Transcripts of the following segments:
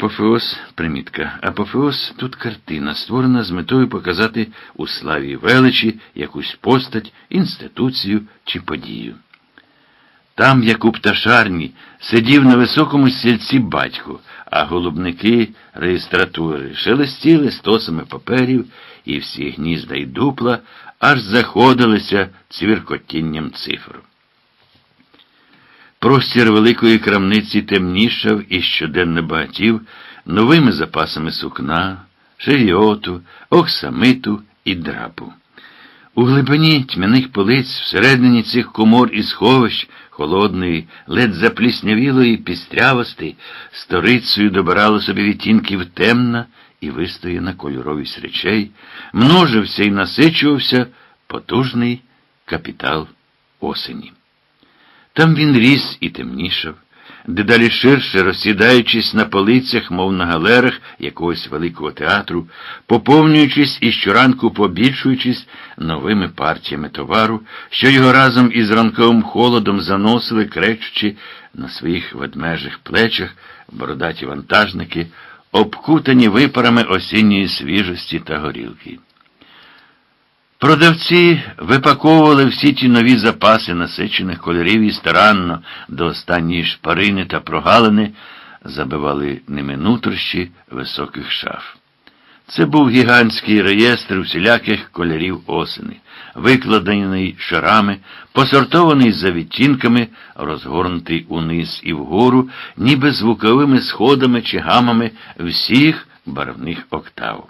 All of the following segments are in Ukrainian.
Апофеоз, примітка. Апофеоз тут картина, створена з метою показати у славі величі якусь постать, інституцію чи подію. Там, як у пташарні, сидів на високому стільці батько, а голубники реєстратури шелестіли стосами паперів, і всі гнізда й дупла аж заходилися цвіркотінням цифр. Простір великої крамниці темнішав і щоденно багатів новими запасами сукна, шеріоту, оксамиту і драпу. У глибині тьмяних полиць, всередині цих комор і сховищ холодної, ледь запліснявілої пістрявості, сторицею добирало собі відтінків темна і вистояна кольоровість речей, множився і насичувався потужний капітал осені. Там він ріс і темнішав, дедалі ширше розсідаючись на полицях, мов на галерах якогось великого театру, поповнюючись і щоранку побільшуючись новими партіями товару, що його разом із ранковим холодом заносили, кречучи на своїх ведмежих плечах бородаті вантажники, обкутані випарами осінньої свіжості та горілки. Продавці випаковували всі ті нові запаси насичених кольорів і старанно до останньої шпарини та прогалини забивали ними нутрощі високих шаф. Це був гігантський реєстр усіляких кольорів осени, викладений шарами, посортований за відтінками, розгорнутий униз і вгору, ніби звуковими сходами чи гамами всіх барвних октав.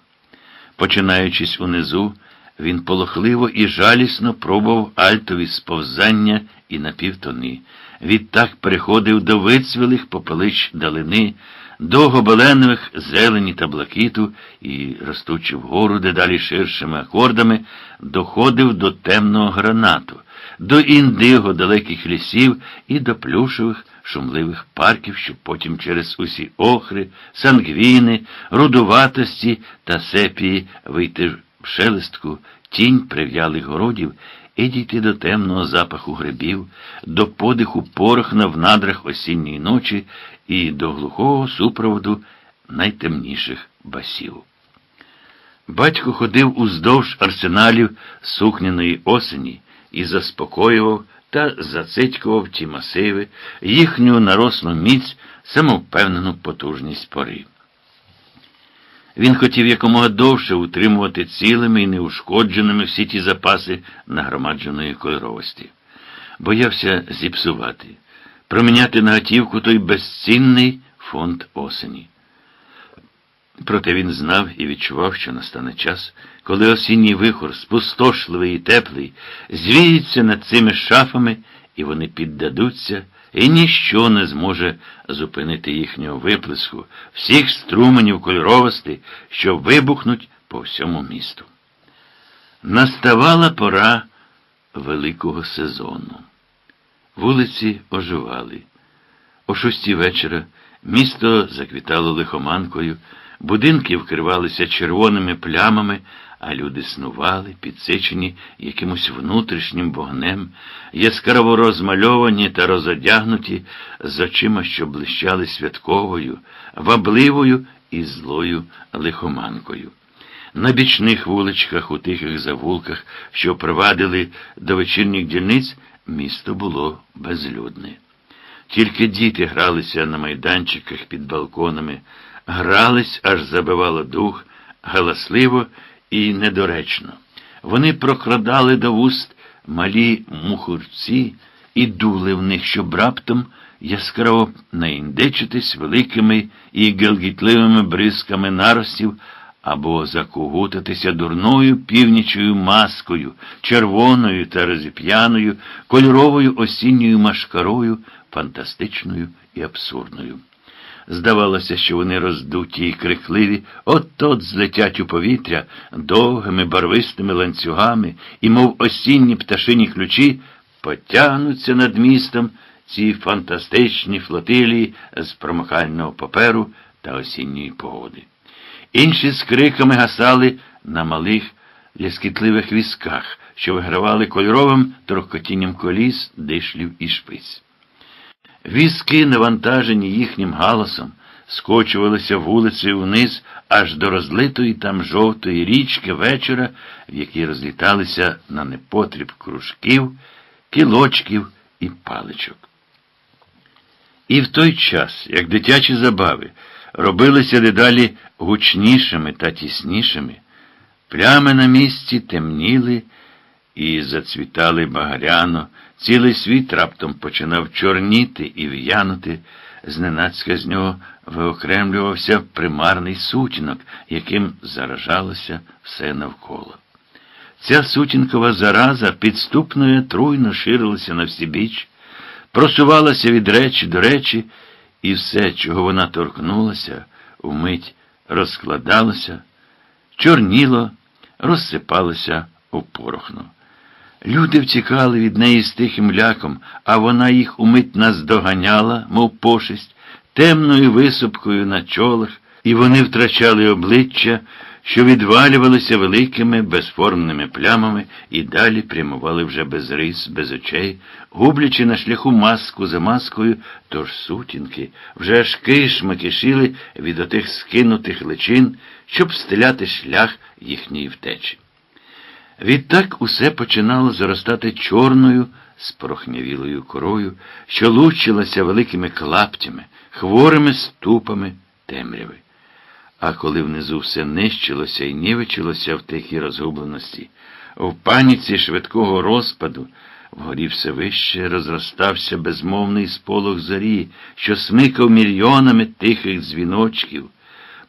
Починаючись унизу, він полохливо і жалісно пробував альтові сповзання і напівтони. Відтак переходив до вицвілих попелич далини, до гобеленових зелені та блакиту і, ростучи вгору дедалі ширшими акордами, доходив до темного гранату, до індиго далеких лісів і до плюшевих шумливих парків, щоб потім через усі охри, сангвіни, рудуватості та сепії вийти в шелестку, тінь прив'ялих городів і дійти до темного запаху грибів, до подиху порохна в надрах осінньої ночі і до глухого супроводу найтемніших басів. Батько ходив уздовж арсеналів сукняної осені і заспокоював та зацитькував ті масиви, їхню нарослу міць, самовпевнену потужність пори. Він хотів якомога довше утримувати цілими і неушкодженими всі ті запаси нагромадженої кольоровості. Боявся зіпсувати, проміняти на готівку той безцінний фонд осені. Проте він знав і відчував, що настане час, коли осінній вихор, спустошливий і теплий, звіється над цими шафами, і вони піддадуться і ніщо не зможе зупинити їхнього виплеску, всіх струменів кольоровості, що вибухнуть по всьому місту. Наставала пора великого сезону. Вулиці оживали. О шостій вечора місто заквітало лихоманкою, будинки вкривалися червоними плямами, а люди снували, підсичені якимось внутрішнім вогнем, яскраво розмальовані та розодягнуті з очима, що блищали святковою, вабливою і злою лихоманкою. На бічних вуличках, у тихих завулках, що привадили до вечірніх дільниць, місто було безлюдне. Тільки діти гралися на майданчиках під балконами, грались, аж забивало дух, галасливо і недоречно. Вони прокрадали до вуст малі мухурці і дули в них, щоб раптом яскраво наіндичитись великими і гелгітливими бризками наростів або закугутатися дурною північою маскою, червоною та розіп'яною, кольоровою осінньою машкарою, фантастичною і абсурдною. Здавалося, що вони роздуті і крикливі, от-от злетять у повітря довгими барвистими ланцюгами і, мов осінні пташині ключі, потягнуться над містом ці фантастичні флотилії з промахального паперу та осінньої погоди. Інші з криками гасали на малих ляскітливих візках, що вигравали кольоровим торкотінням коліс, дишлів і шпиць. Візки, навантажені їхнім галасом, скочувалися вулицею вниз аж до розлитої там жовтої річки вечора, в якій розліталися на непотріб кружків, кілочків і паличок. І в той час, як дитячі забави робилися дедалі гучнішими та тіснішими, плями на місці темніли і зацвітали багаряно, цілий світ раптом починав чорніти і в'янути, зненацька з нього виокремлювався примарний сутінок, яким заражалося все навколо. Ця сутінкова зараза підступною труйно ширилася на всі біч, просувалася від речі до речі, і все, чого вона торкнулася, вмить розкладалося, чорніло, розсипалося у порохну. Люди втікали від неї з тихим ляком, а вона їх умить наздоганяла, мов пошесть, темною висупкою на чолах, і вони втрачали обличчя, що відвалювалися великими безформними плямами і далі прямували вже без рис, без очей, гублячи на шляху маску за маскою, тож сутінки вже аж кишми кишіли від отих скинутих личин, щоб стеляти шлях їхньої втечі. Відтак усе починало заростати чорною, спорохнявілою корою, що лучилася великими клаптями, хворими ступами темряви. А коли внизу все нищилося і нівечилося в тихій розгубленості, в паніці швидкого розпаду, вгорі все вище розростався безмовний сполох зорі, що смикав мільйонами тихих дзвіночків,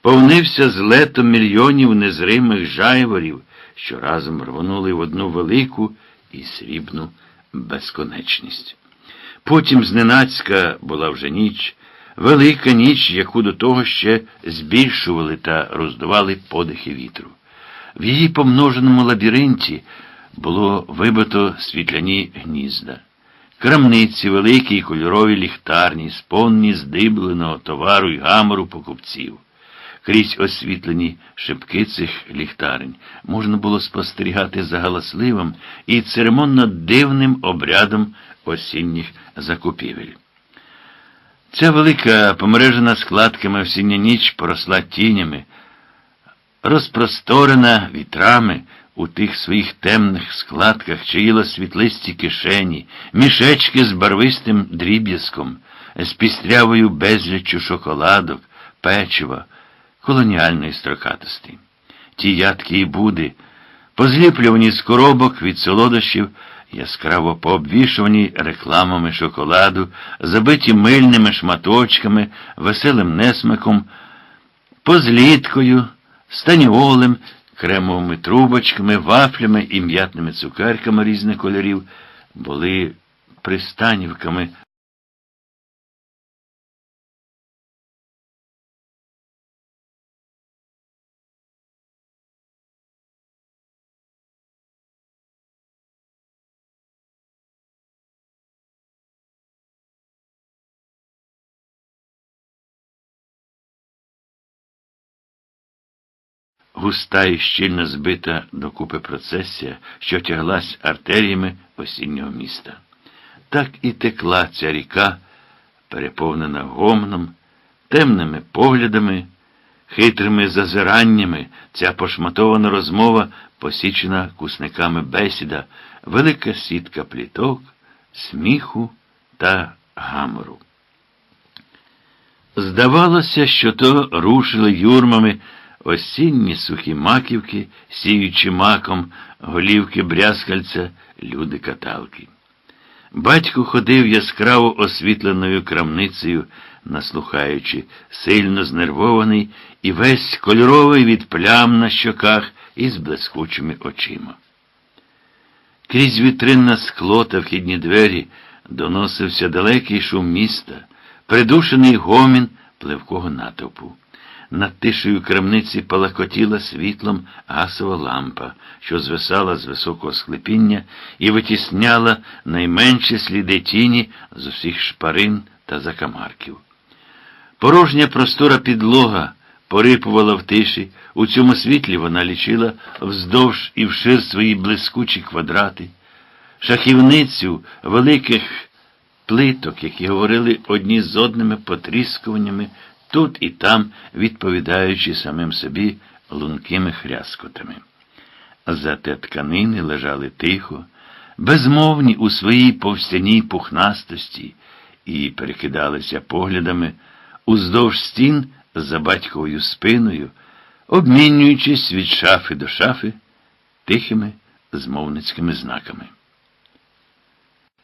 повнився злетом мільйонів незримих жайворів, що разом рвонули в одну велику і срібну безконечність. Потім зненацька була вже ніч, велика ніч, яку до того ще збільшували та роздували подихи вітру. В її помноженому лабіринті було вибито світляні гнізда. Крамниці, великі й кольорові ліхтарні, сповнені здибленого товару й гамору покупців. Крізь освітлені шибки цих ліхтарень можна було спостерігати за галасливим і церемонно дивним обрядом осінніх закупівель. Ця велика помережена складками осіння ніч поросла тінями, розпросторена вітрами у тих своїх темних складках чаїла світлисті кишені, мішечки з барвистим дріб'язком, з пістрявою безліччю шоколадок, печива колоніальної строкатості. Ті ядки і буди, позліплювані з коробок від солодощів, яскраво пообвішувані рекламами шоколаду, забиті мильними шматочками, веселим несмаком, позліткою, станіолем, кремовими трубочками, вафлями і м'ятними цукерками різних кольорів, були пристанівками густа і щільно збита докупи процесія, що тяглась артеріями осіннього міста. Так і текла ця ріка, переповнена гомном, темними поглядами, хитрими зазираннями, ця пошматована розмова, посічена кусниками бесіда, велика сітка пліток, сміху та гамору. Здавалося, що то рушили юрмами осінні сухі маківки, сіючи маком, голівки брязкальця, люди каталки. Батько ходив яскраво освітленою крамницею, наслухаючи, сильно знервований і весь кольоровий від плям на щоках із блискучими очима. Крізь вітринне скло та вхідні двері доносився далекий шум міста, придушений гомін пливкого натовпу. Над тишею крамниці палакотіла світлом гасова лампа, що звисала з високого склепіння і витісняла найменші сліди тіні з усіх шпарин та закамарків. Порожня простора підлога порипувала в тиші, у цьому світлі вона лічила вздовж і вшир свої блискучі квадрати, шахівницю великих плиток, які говорили одні з одними потріскуваннями тут і там відповідаючи самим собі лункими хряскотами. Зате тканини лежали тихо, безмовні у своїй повстяній пухнастості і перекидалися поглядами уздовж стін за батьковою спиною, обмінюючись від шафи до шафи тихими змовницькими знаками.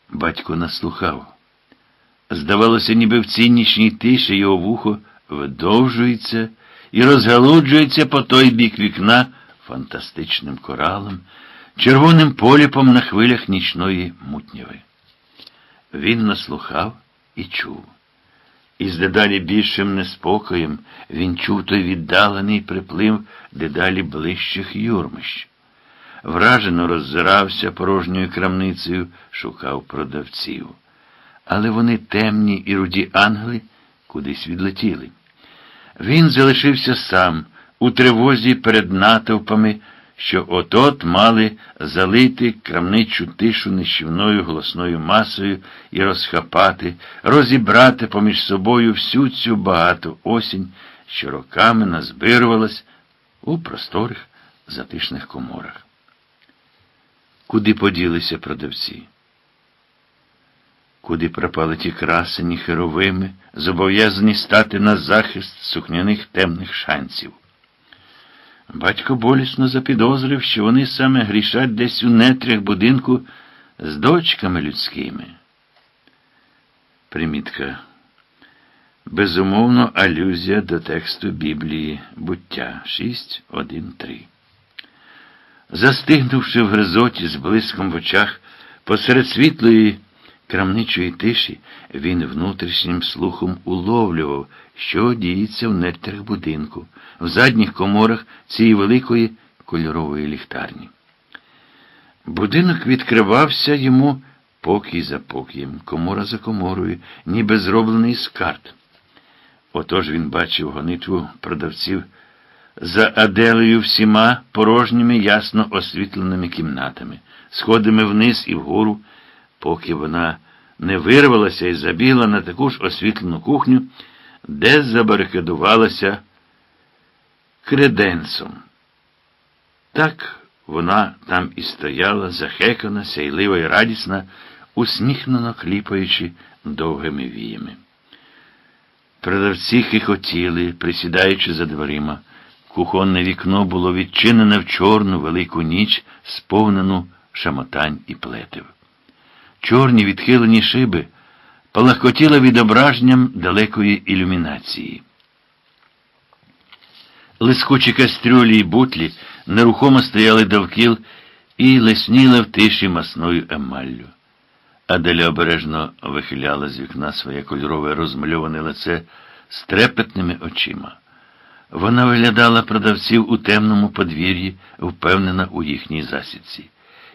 Батько наслухав. Здавалося, ніби в цій тиші його вухо видовжується і розгалуджується по той бік вікна фантастичним коралом, червоним поліпом на хвилях нічної мутніви. Він наслухав і чув. І з дедалі більшим неспокоєм він чув той віддалений приплив дедалі ближчих юрмищ. Вражено роззирався порожньою крамницею, шукав продавців. Але вони темні і руді ангели кудись відлетіли. Він залишився сам у тривозі перед натовпами, що от-от мали залити крамничу тишу нищівною голосною масою і розхапати, розібрати поміж собою всю цю багату осінь, що роками назбирувалась у просторих затишних коморах. Куди поділися продавці? Куди пропали ті красені херовими, зобов'язані стати на захист сукняних темних шанців? Батько болісно запідозрив, що вони саме грішать десь у нетрях будинку з дочками людськими. Примітка. Безумовно, алюзія до тексту Біблії буття 6.1.3. Застигнувши в гризоті з блиском в очах, посеред світлої крамничої тиші, він внутрішнім слухом уловлював, що діється в нетрях будинку, в задніх коморах цієї великої кольорової ліхтарні. Будинок відкривався йому покій за покієм, комора за коморою, ніби зроблений з карт. Отож він бачив гонитву продавців за Аделею всіма порожніми ясно освітленими кімнатами, сходами вниз і вгору, поки вона не вирвалася і забігла на таку ж освітлену кухню, де забарикадувалася креденсом. Так вона там і стояла, захекана, сяйлива і радісна, усміхнено кліпаючи довгими віями. Продавці хихотіли, присідаючи за дверима. Кухонне вікно було відчинене в чорну велику ніч, сповнену шамотань і плетив. Чорні відхилені шиби палахкотіли відображенням далекої ілюмінації. Лискучі кастрюлі й бутлі нерухомо стояли довкіл і лесніли в тиші масною емаллю. Аделя обережно вихиляла з вікна своє кольорове розмальоване лице з трепетними очима. Вона виглядала продавців у темному подвір'ї, впевнена у їхній засідці.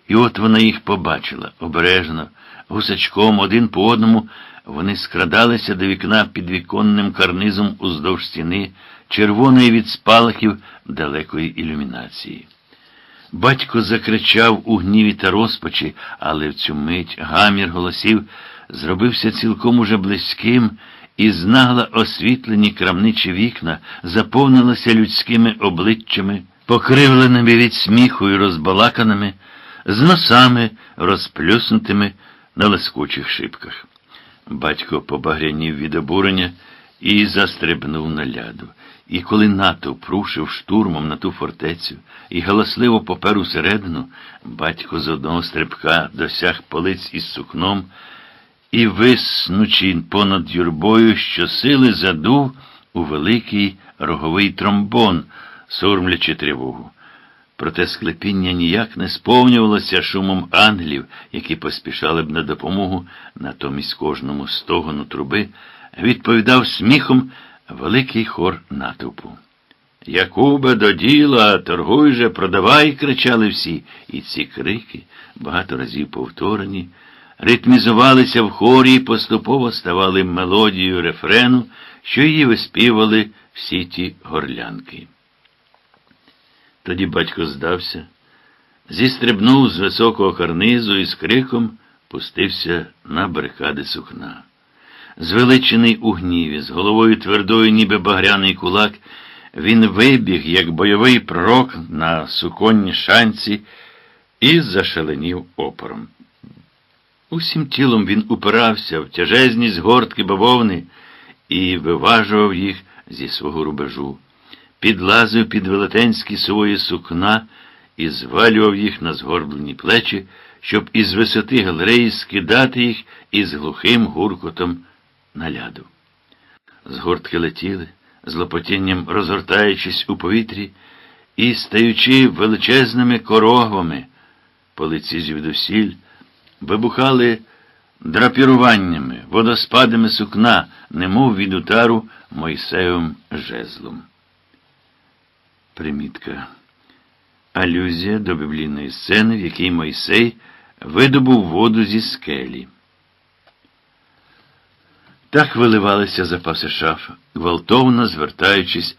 І от вона їх побачила обережно, гусачком, один по одному, вони скрадалися до вікна під віконним карнизом уздовж стіни, червоної від спалахів далекої ілюмінації. Батько закричав у гніві та розпачі, але в цю мить гамір голосів зробився цілком уже близьким, і знагла освітлені крамничі вікна заповнилися людськими обличчями, покривленими від сміху і розбалаканими, з носами, розплюснутими на лискучих шибках. Батько побагрянів від обурення і застрибнув на ляду. І коли натовп рушив штурмом на ту фортецю і галасливо попер усередину, батько з одного стрибка досяг полиць із сукном і, виснучи понад юрбою, щосили задув у великий роговий тромбон, сурмлячи тривогу. Проте склепіння ніяк не сповнювалося шумом ангелів, які поспішали б на допомогу, натомість кожному стогону труби, відповідав сміхом великий хор натовпу. Якубе до діла, торгуй же, продавай, кричали всі, і ці крики, багато разів повторені, ритмізувалися в хорі і поступово ставали мелодією рефрену, що її виспівали всі ті горлянки. Тоді батько здався, зістрибнув з високого карнизу і з криком пустився на барикади сукна. Звеличений у гніві, з головою твердою, ніби багряний кулак, він вибіг, як бойовий пророк на суконні шанці, і зашаленів опором. Усім тілом він упирався в тяжезні згортки бавовни і виважував їх зі свого рубежу, підлазив під велетенські свої сукна і звалював їх на згорблені плечі, щоб із висоти галереї скидати їх із глухим гуркотом на ляду. Згортки летіли, з лопотінням розгортаючись у повітрі і стаючи величезними корогвами, по лиці звідусіль, вибухали драпіруваннями, водоспадами сукна, немов від удару Мойсеєвим жезлом. Примітка. Алюзія до біблійної сцени, в якій Мойсей видобув воду зі скелі. Так виливалися запаси шаф, гвалтовно звертаючись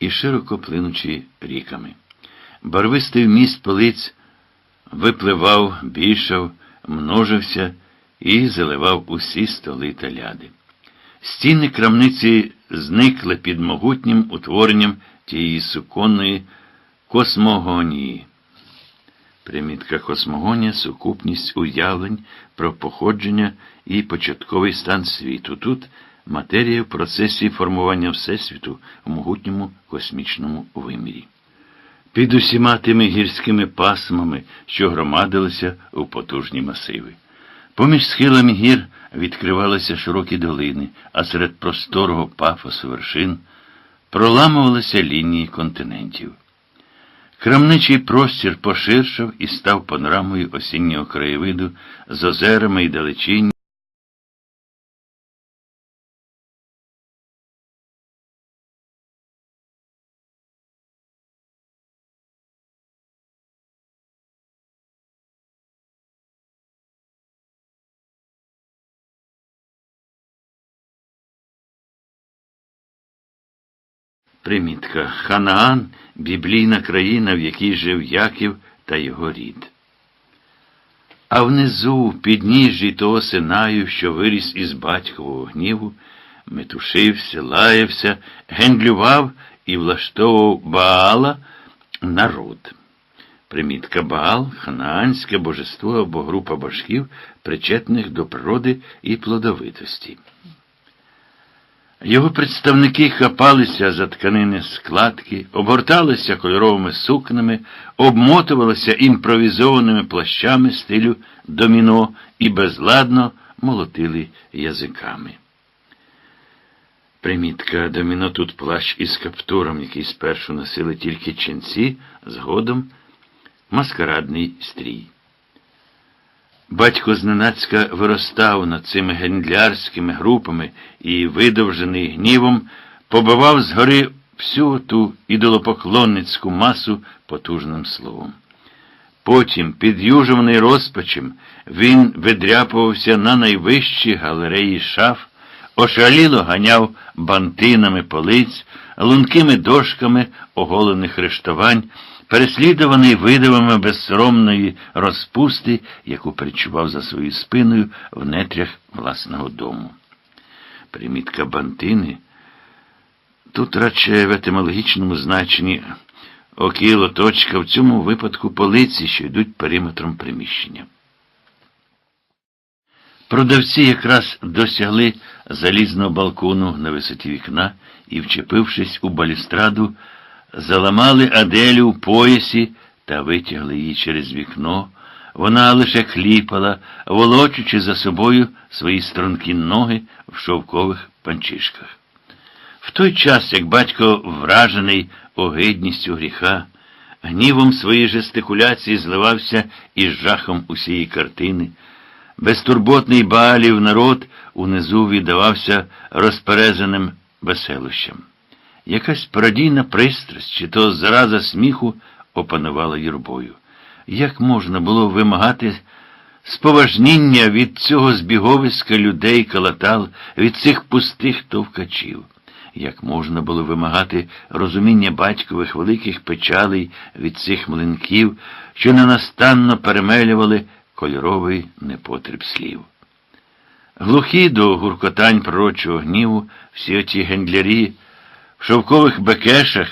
і широко плинучи ріками. Барвистий вміст полиць випливав, більшав, множився і заливав усі столи та ляди. Стіни крамниці зникли під могутнім утворенням тієї суконної космогонії. Примітка космогонія сукупність уявлень про походження і початковий стан світу. Тут матерія в процесі формування Всесвіту в могутньому космічному вимірі. Під усіма тими гірськими пасмами, що громадилися у потужні масиви. Поміж схилами гір відкривалися широкі долини, а серед просторого пафосу вершин проламувалися лінії континентів. Крамничий простір поширшав і став панорамою осіннього краєвиду з озерами і далечінь. Примітка. Ханаан біблійна країна, в якій жив Яків та його рід. А внизу, в підніжжі того Синаю, що виріс із батькового гніву, метушився, лаявся, гендлював і влаштовував Баала народ. Примітка Баал ханаанське божество або група божків, причетних до природи і плодовитості. Його представники хапалися за тканини складки, обгорталися кольоровими сукнами, обмотувалися імпровізованими плащами стилю доміно і безладно молотили язиками. Примітка доміно тут плащ із каптуром, який спершу носили тільки ченці, згодом маскарадний стрій. Батько зненацька виростав над цими гендлярськими групами і, видовжений гнівом, побивав згори всю ту ідолопоклонницьку масу потужним словом. Потім, під'южуваний розпачем, він видряпувався на найвищі галереї шаф, ошаліло ганяв бантинами полиць, лункими дошками оголених рештувань, переслідуваний видивами безсоромної розпусти, яку причував за своєю спиною в нетрях власного дому. Примітка бантини тут радше в етимологічному значенні окіло точка, в цьому випадку полиці, що йдуть периметром приміщення. Продавці якраз досягли залізного балкону на висоті вікна і, вчепившись у балюстраду, заламали Аделю в поясі та витягли її через вікно. Вона лише кліпала, волочучи за собою свої стрункі ноги в шовкових панчишках. В той час, як батько, вражений огидністю гріха, гнівом своєї жестикуляції зливався із жахом усієї картини, безтурботний Баалів народ унизу віддавався розперезаним веселощам. Якась пародійна пристрасть, чи то зараза сміху опанувала юрбою. Як можна було вимагати споважніння від цього збіговиська людей калатал, від цих пустих товкачів? Як можна було вимагати розуміння батькових великих печалей від цих млинків, що ненастанно перемелювали кольоровий непотріб слів? Глухі до гуркотань пророчого гніву, всі оті гендлярі в шовкових бекешах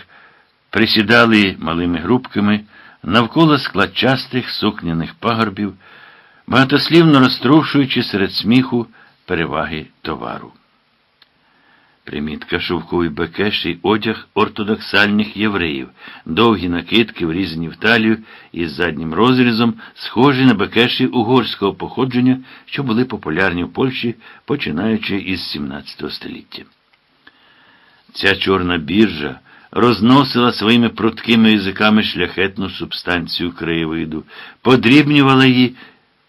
присідали малими групками навколо складчастих сукняних пагорбів, багатослівно розтрушуючи серед сміху переваги товару. Примітка шовковий бекеш і одяг ортодоксальних євреїв, довгі накидки, врізані в талію із заднім розрізом, схожі на бекеші угорського походження, що були популярні в Польщі, починаючи із 17 століття. Ця чорна біржа розносила своїми пруткими язиками шляхетну субстанцію краєвиду, подрібнювала її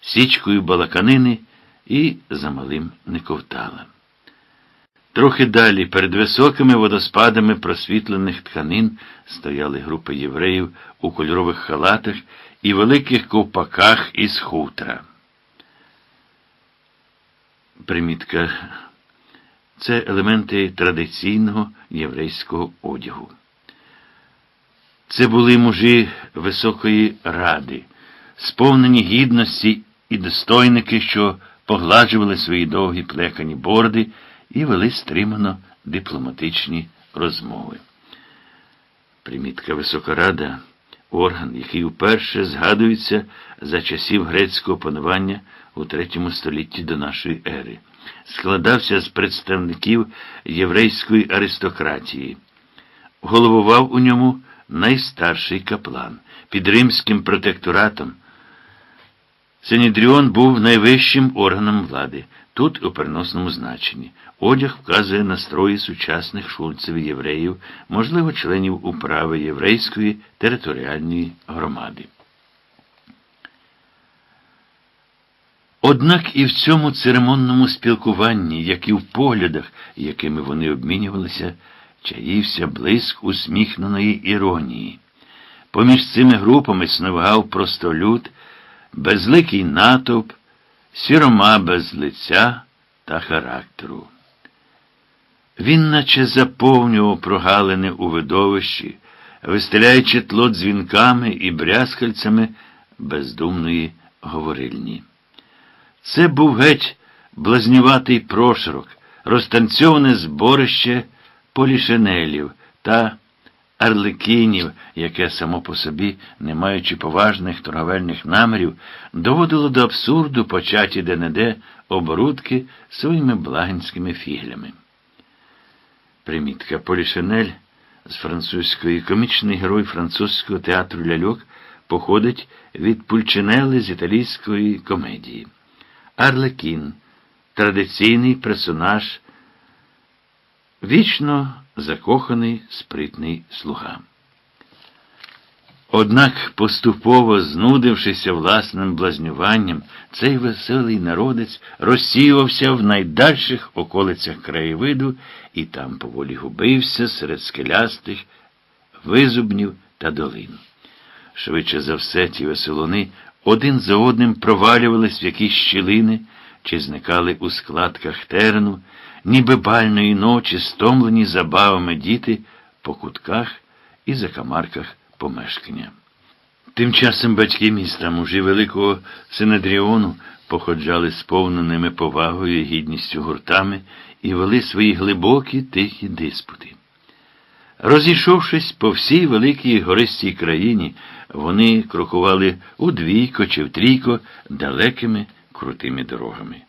січкою балаканини і замалим не ковтала. Трохи далі, перед високими водоспадами просвітлених тканин, стояли групи євреїв у кольорових халатах і великих ковпаках із хутра. Примітка. Це елементи традиційного єврейського одягу. Це були мужі високої ради, сповнені гідності і достойники, що погладжували свої довгі плекані борди і вели стримано дипломатичні розмови. Примітка Висока Рада орган, який вперше згадується за часів грецького панування у третьому столітті до нашої ери, складався з представників єврейської аристократії. Головував у ньому найстарший каплан. Під римським протекторатом. Синідріон був найвищим органом влади, тут у переносному значенні. Одяг вказує настрої сучасних шульців євреїв, можливо, членів управи єврейської територіальної громади. Однак і в цьому церемонному спілкуванні, як і в поглядах, якими вони обмінювалися, чаївся блиск усміхненої іронії. Поміж цими групами снував простолюд, безликий натовп, сірома без лиця та характеру. Він наче заповнював прогалини у видовищі, вистеляючи тло дзвінками і брязкальцями бездумної говорильні. Це був геть блазнюватий прошарок, розтанцьоване зборище полішенелів та арлекінів, яке само по собі, не маючи поважних торговельних намірів, доводило до абсурду початі де-не-де оборудки своїми благенськими фіглями. Примітка Полішенель з французької комічний герой французького театру ляльок походить від пульчинели з італійської комедії. Арлекін традиційний персонаж вічно закоханий спритний слуга. Однак, поступово знудившися власним блазнюванням, цей веселий народець розсіювався в найдальших околицях краєвиду і там поволі губився серед скелястих визубнів та долин. Швидше за все, ті веселони один за одним провалювались в якісь щілини чи зникали у складках терену, ніби бальної ночі, стомлені забавами діти по кутках і закамарках помешкання. Тим часом батьки міста, мужі великого Синедріону, походжали сповненими повагою і гідністю гуртами і вели свої глибокі тихі диспути. Розійшовшись по всій великій гористій країні, вони крокували удвійко чи втрійко далекими крутими дорогами.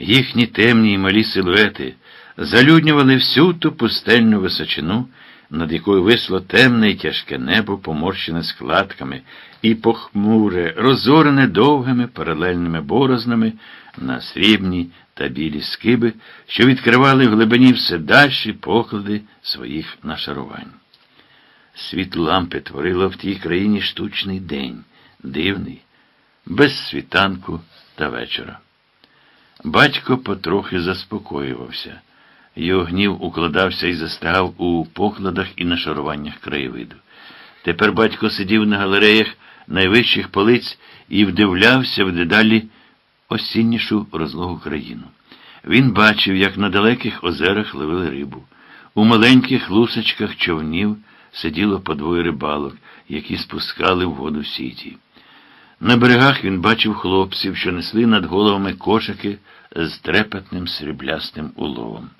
Їхні темні й малі силуети залюднювали всю ту пустельну височину, над якою висло темне й тяжке небо, поморщене складками, і похмуре, розорене довгими паралельними борознами на срібні та білі скиби, що відкривали в глибині все дальші поклади своїх нашарувань. Світ лампи творило в тій країні штучний день, дивний, без світанку та вечора. Батько потрохи заспокоювався. Його гнів укладався і застигав у покладах і нашаруваннях краєвиду. Тепер батько сидів на галереях найвищих полиць і вдивлявся в дедалі осіннішу розлогу країну. Він бачив, як на далеких озерах ловили рибу. У маленьких лусочках човнів сиділо по двоє рибалок, які спускали в воду сіті. На берегах він бачив хлопців, що несли над головами кошики з трепетним сріблястим уловом.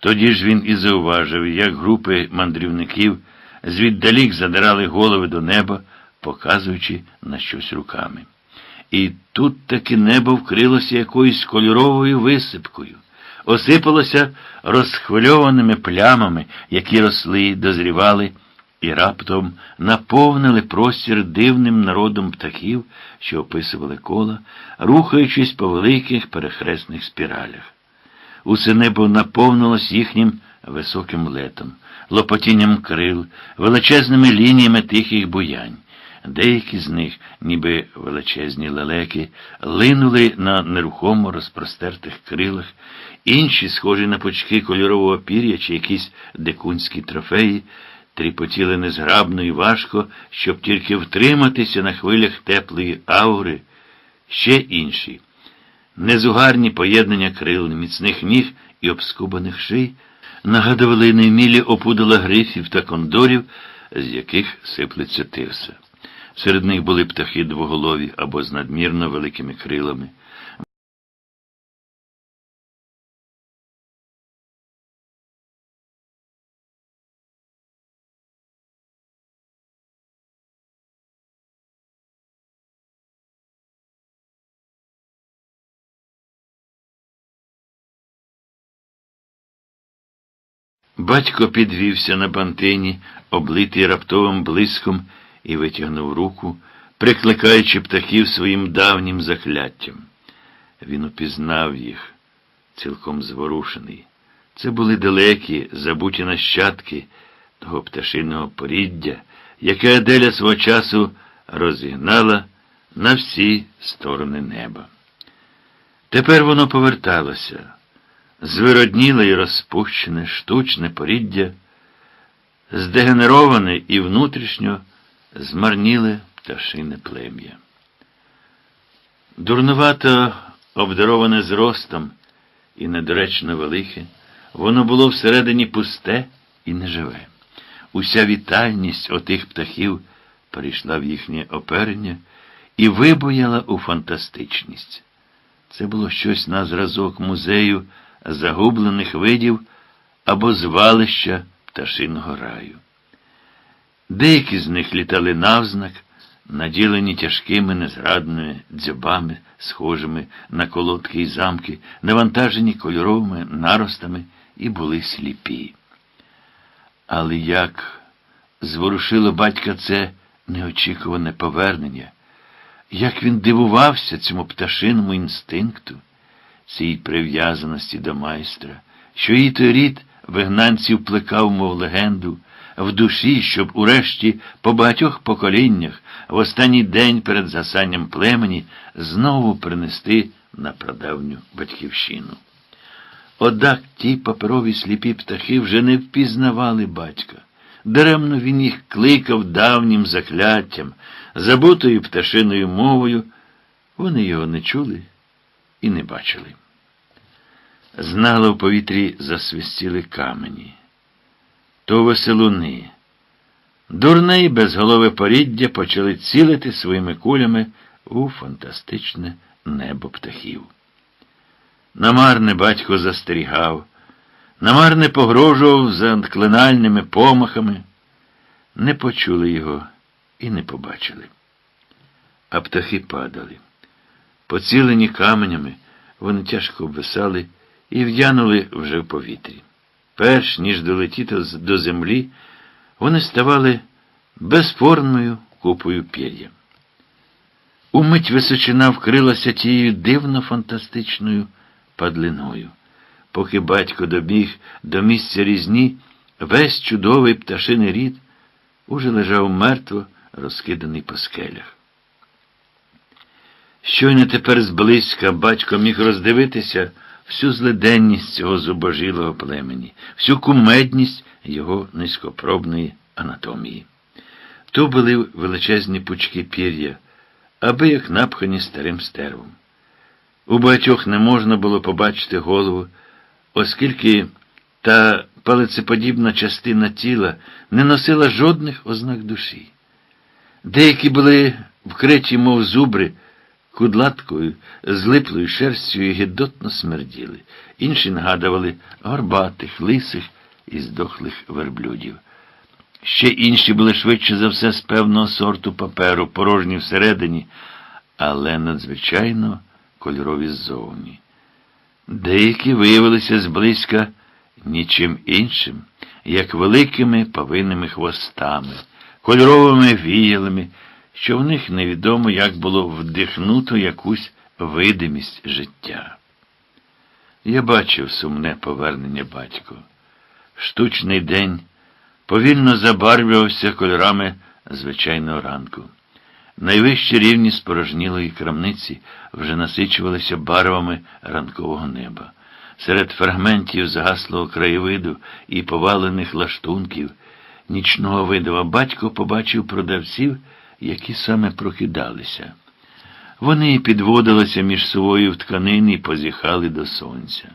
Тоді ж він і зауважив, як групи мандрівників звіддалік задирали голови до неба, показуючи на щось руками. І тут таки небо вкрилося якоюсь кольоровою висипкою, осипалося розхвильованими плямами, які росли, дозрівали, і раптом наповнили простір дивним народом птахів, що описували кола, рухаючись по великих перехресних спіралях. Усе небо наповнилось їхнім високим летом, лопотінням крил, величезними лініями тихих буянь. Деякі з них, ніби величезні лелеки, линули на нерухомо розпростертих крилах, інші, схожі на почки кольорового пір'я чи якісь дикунські трофеї, тріпотіли незграбно і важко, щоб тільки втриматися на хвилях теплої аури, ще інші. Незугарні поєднання крил, міцних ніг і обскубаних ший нагадували невмілі опудала грифів та кондорів, з яких сиплеться тирса. Серед них були птахи двоголові або з надмірно великими крилами. Батько підвівся на бантині, облитий раптовим блиском, і витягнув руку, прикликаючи птахів своїм давнім закляттям. Він упізнав їх, цілком зворушений. Це були далекі, забуті нащадки того пташиного поріддя, яке Аделя свого часу розігнала на всі сторони неба. Тепер воно поверталося, звиродніле і розпущене, штучне поріддя, здегенероване і внутрішньо змарніле пташине плем'я. Дурнувато обдароване зростом і недоречно велике, воно було всередині пусте і неживе. Уся вітальність отих птахів перейшла в їхнє оперення і вибояла у фантастичність. Це було щось на зразок музею загублених видів або звалища пташиного раю. Деякі з них літали навзнак, наділені тяжкими незрадними дзьобами, схожими на колодки й замки, навантажені кольоровими наростами і були сліпі. Але як зворушило батька це неочікуване повернення, як він дивувався цьому пташиному інстинкту, цій прив'язаності до майстра, що її той рід вигнанців плекав, мов легенду, в душі, щоб урешті по багатьох поколіннях в останній день перед засанням племені знову принести на прадавню батьківщину. Одак ті паперові сліпі птахи вже не впізнавали батька. Даремно він їх кликав давнім закляттям, забутою пташиною мовою, вони його не чули і не бачили. Знало в повітрі засвистіли камені. То веселуни. Дурне й безголове поріддя почали цілити своїми кулями у фантастичне небо птахів. Намарне батько застерігав, намарне погрожував за клинальними помахами. Не почули його і не побачили. А птахи падали. Поцілені каменями, вони тяжко обвисали і в'янули вже в повітрі. Перш ніж долетіти до землі, вони ставали безформною купою пір'я. Умить височина вкрилася тією дивно фантастичною падлиною. Поки батько добіг до місця різні, весь чудовий пташиний рід уже лежав мертво, розкиданий по скелях. Щойно тепер зблизька батько міг роздивитися всю злиденність цього зубожілого племені, всю кумедність його низькопробної анатомії. То були величезні пучки пір'я, аби як напхані старим стервом. У багатьох не можна було побачити голову, оскільки та палицеподібна частина тіла не носила жодних ознак душі. Деякі були вкриті, мов зубри, кудлаткою, злиплою шерстю і гидотно смерділи. Інші нагадували горбатих, лисих і здохлих верблюдів. Ще інші були швидше за все з певного сорту паперу, порожні всередині, але надзвичайно кольорові ззовні. Деякі виявилися зблизька нічим іншим, як великими павинними хвостами, кольоровими віялами, що в них невідомо як було вдихнуто якусь видимість життя. Я бачив сумне повернення батько. Штучний день повільно забарвлювався кольорами звичайного ранку. Найвищі рівні спорожнілої крамниці вже насичувалися барвами ранкового неба. Серед фрагментів загаслого краєвиду і повалених лаштунків нічного видива батько побачив продавців, які саме прокидалися. Вони підводилися між собою в тканини і позіхали до сонця.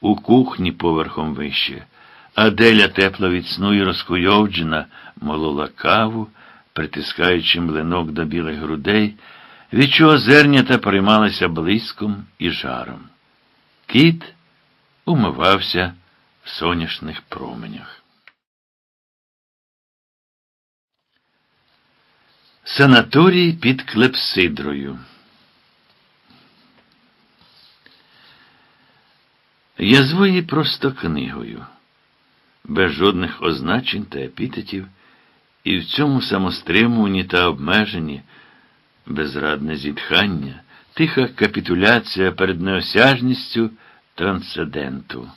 У кухні поверхом вище, Аделя тепла від сну і розкуйовджена, молола каву, притискаючи млинок до білих грудей, від чого зернята приймалися блиском і жаром. Кіт умивався в соняшних променях. Санаторій під Клепсидрою. Я зву її просто книгою, без жодних означень та епітетів, і в цьому самостримуванні та обмеженні, безрадне зітхання, тиха капітуляція перед неосяжністю трансценденту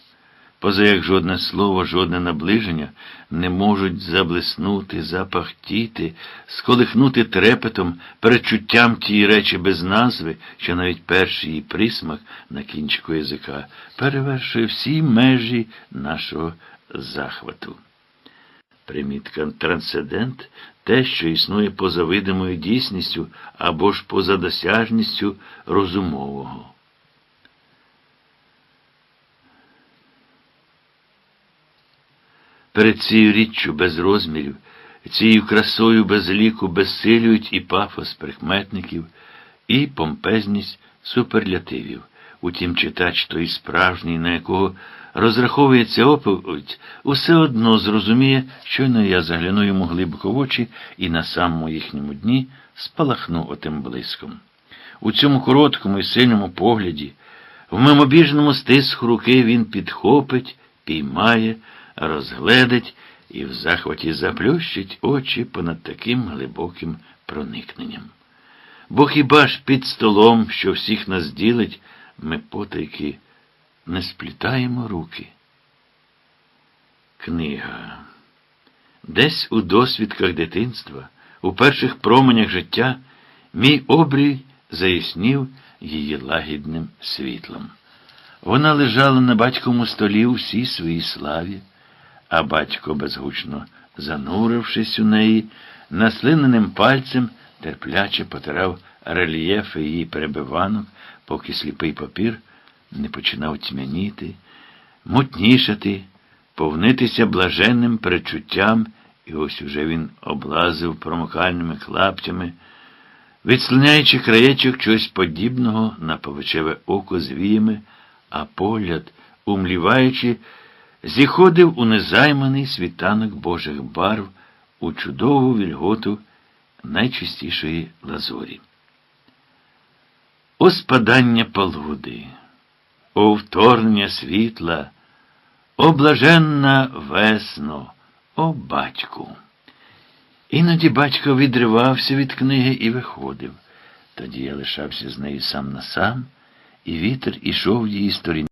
поза як жодне слово, жодне наближення не можуть заблиснути, запахтіти, сколихнути трепетом, перечуттям тієї речі без назви, що навіть перший її присмак на кінчику язика перевершує всі межі нашого захвату. Примітка трансцендент те, що існує поза видимою дійсністю або ж поза досяжністю розумового. Перед цією річчю без розмірів, цією красою без ліку безсилюють і пафос прикметників, і помпезність суперлятивів. Утім, читач той справжній, на якого розраховується оповідь, усе одно зрозуміє, щойно я загляну йому глибоко в очі і на самому їхньому дні спалахну отим блиском. У цьому короткому і сильному погляді, в мимобіжному стиску руки він підхопить, піймає, розгледить і в захваті заплющить очі понад таким глибоким проникненням. Бо хіба ж під столом, що всіх нас ділить, ми потайки не сплітаємо руки? Книга. Десь у досвідках дитинства, у перших променях життя, мій обрій заяснів її лагідним світлом. Вона лежала на батьковому столі у всій своїй славі а батько, безгучно занурившись у неї, наслиненим пальцем терпляче потирав рельєфи її перебиванок, поки сліпий папір не починав тьмяніти, мутнішати, повнитися блаженним перечуттям, і ось уже він облазив промокальними клаптями, відслиняючи краєчок чогось подібного на повечеве око з віями, а погляд, умліваючи, зіходив у незайманий світанок Божих барв у чудову вільготу найчистішої лазурі. О спадання полуди, о вторгнення світла, о блаженна весно, о батьку. Іноді батько відривався від книги і виходив. Тоді я лишався з нею сам на сам, і вітер ішов її сторін.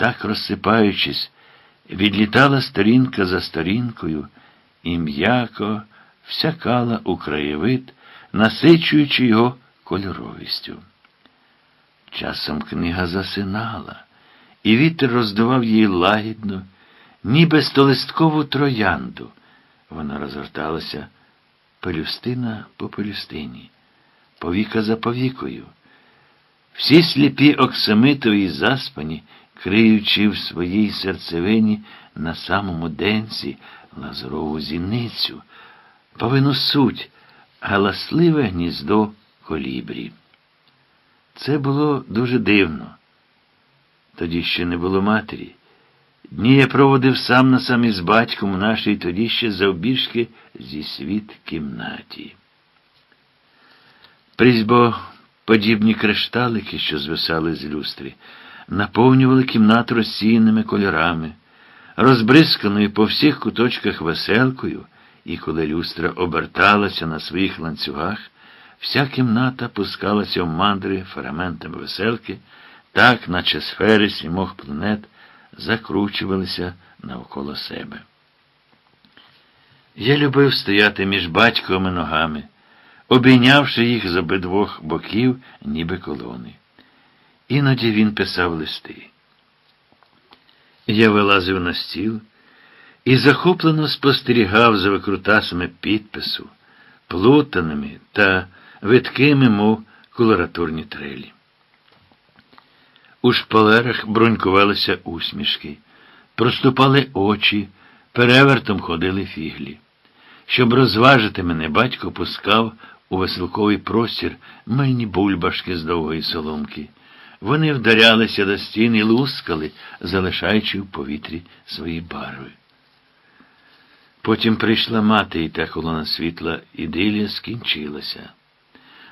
Так розсипаючись, відлітала сторінка за сторінкою і м'яко всякала у краєвид, насичуючи його кольоровістю. Часом книга засинала, і вітер роздував її лагідно, ніби столисткову троянду. Вона розгорталася пелюстина по пелюстині, повіка за повікою. Всі сліпі оксамитові заспані, криючи в своїй серцевині на самому денці лазурову зіницю, повину суть, галасливе гніздо колібрі. Це було дуже дивно. Тоді ще не було матері. Дні я проводив сам на сам із батьком нашій тоді ще завбіжки зі світ кімнаті. Призьбо подібні кришталики, що звисали з люстри, наповнювали кімнату розсіяними кольорами, розбризканою по всіх куточках веселкою, і коли люстра оберталася на своїх ланцюгах, вся кімната пускалася в мандри фераментами веселки, так, наче сфери сімох планет закручувалися навколо себе. Я любив стояти між батьковими ногами, обійнявши їх з обидвох боків, ніби колони. Іноді він писав листи. Я вилазив на стіл і захоплено спостерігав за викрутасами підпису, плутаними та видкими, мов колоратурні трелі. У шпалерах бронькувалися усмішки, проступали очі, перевертом ходили фіглі. Щоб розважити мене, батько пускав у веселковий простір мильні бульбашки з довгої соломки. Вони вдарялися до стін і лускали, залишаючи в повітрі свої барви. Потім прийшла мати, і та колона світла ідилія скінчилася.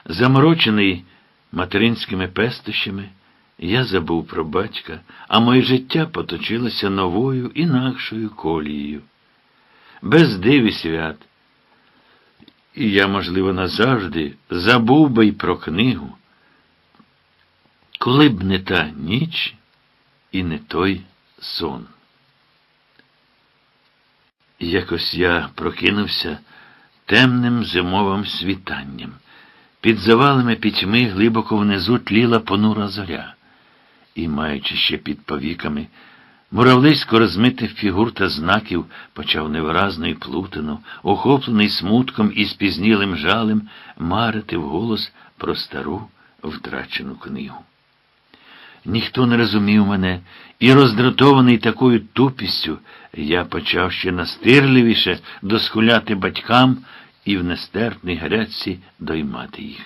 Заморочений материнськими пестощами, я забув про батька, а моє життя поточилося новою, інакшою колією. Без див і свят. І я, можливо, назавжди забув би й про книгу, коли б не та ніч і не той сон. Якось я прокинувся темним зимовим світанням. Під завалами пітьми глибоко внизу тліла понура зоря і, маючи ще під повіками, муравлисько розмитих фігур та знаків почав невиразно і плутано, охоплений смутком і спізнілим жалем, марити вголос про стару втрачену книгу. Ніхто не розумів мене, і, роздратований такою тупістю, я почав ще настирливіше досхуляти батькам і в нестерпній гарячці доймати їх.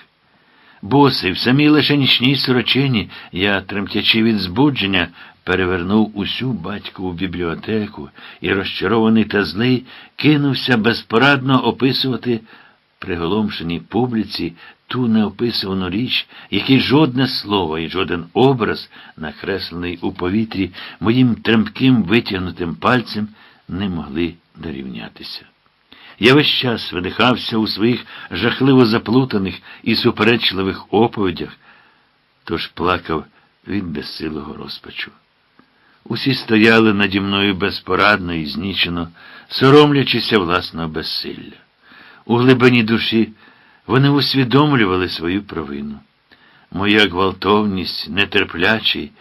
Босий, в самій лише нічній сорочині, я, тремтячи від збудження, перевернув усю батькову бібліотеку і, розчарований та злий, кинувся безпорадно описувати приголомшеній публіці ту неописувану річ, якій жодне слово і жоден образ, накреслений у повітрі моїм тремким витягнутим пальцем, не могли дорівнятися. Я весь час видихався у своїх жахливо заплутаних і суперечливих оповідях, тож плакав від безсилого розпачу. Усі стояли наді мною безпорадно і знічено, соромлячися власного безсилля. У глибині душі вони усвідомлювали свою провину. Моя гвалтовність, нетерплячий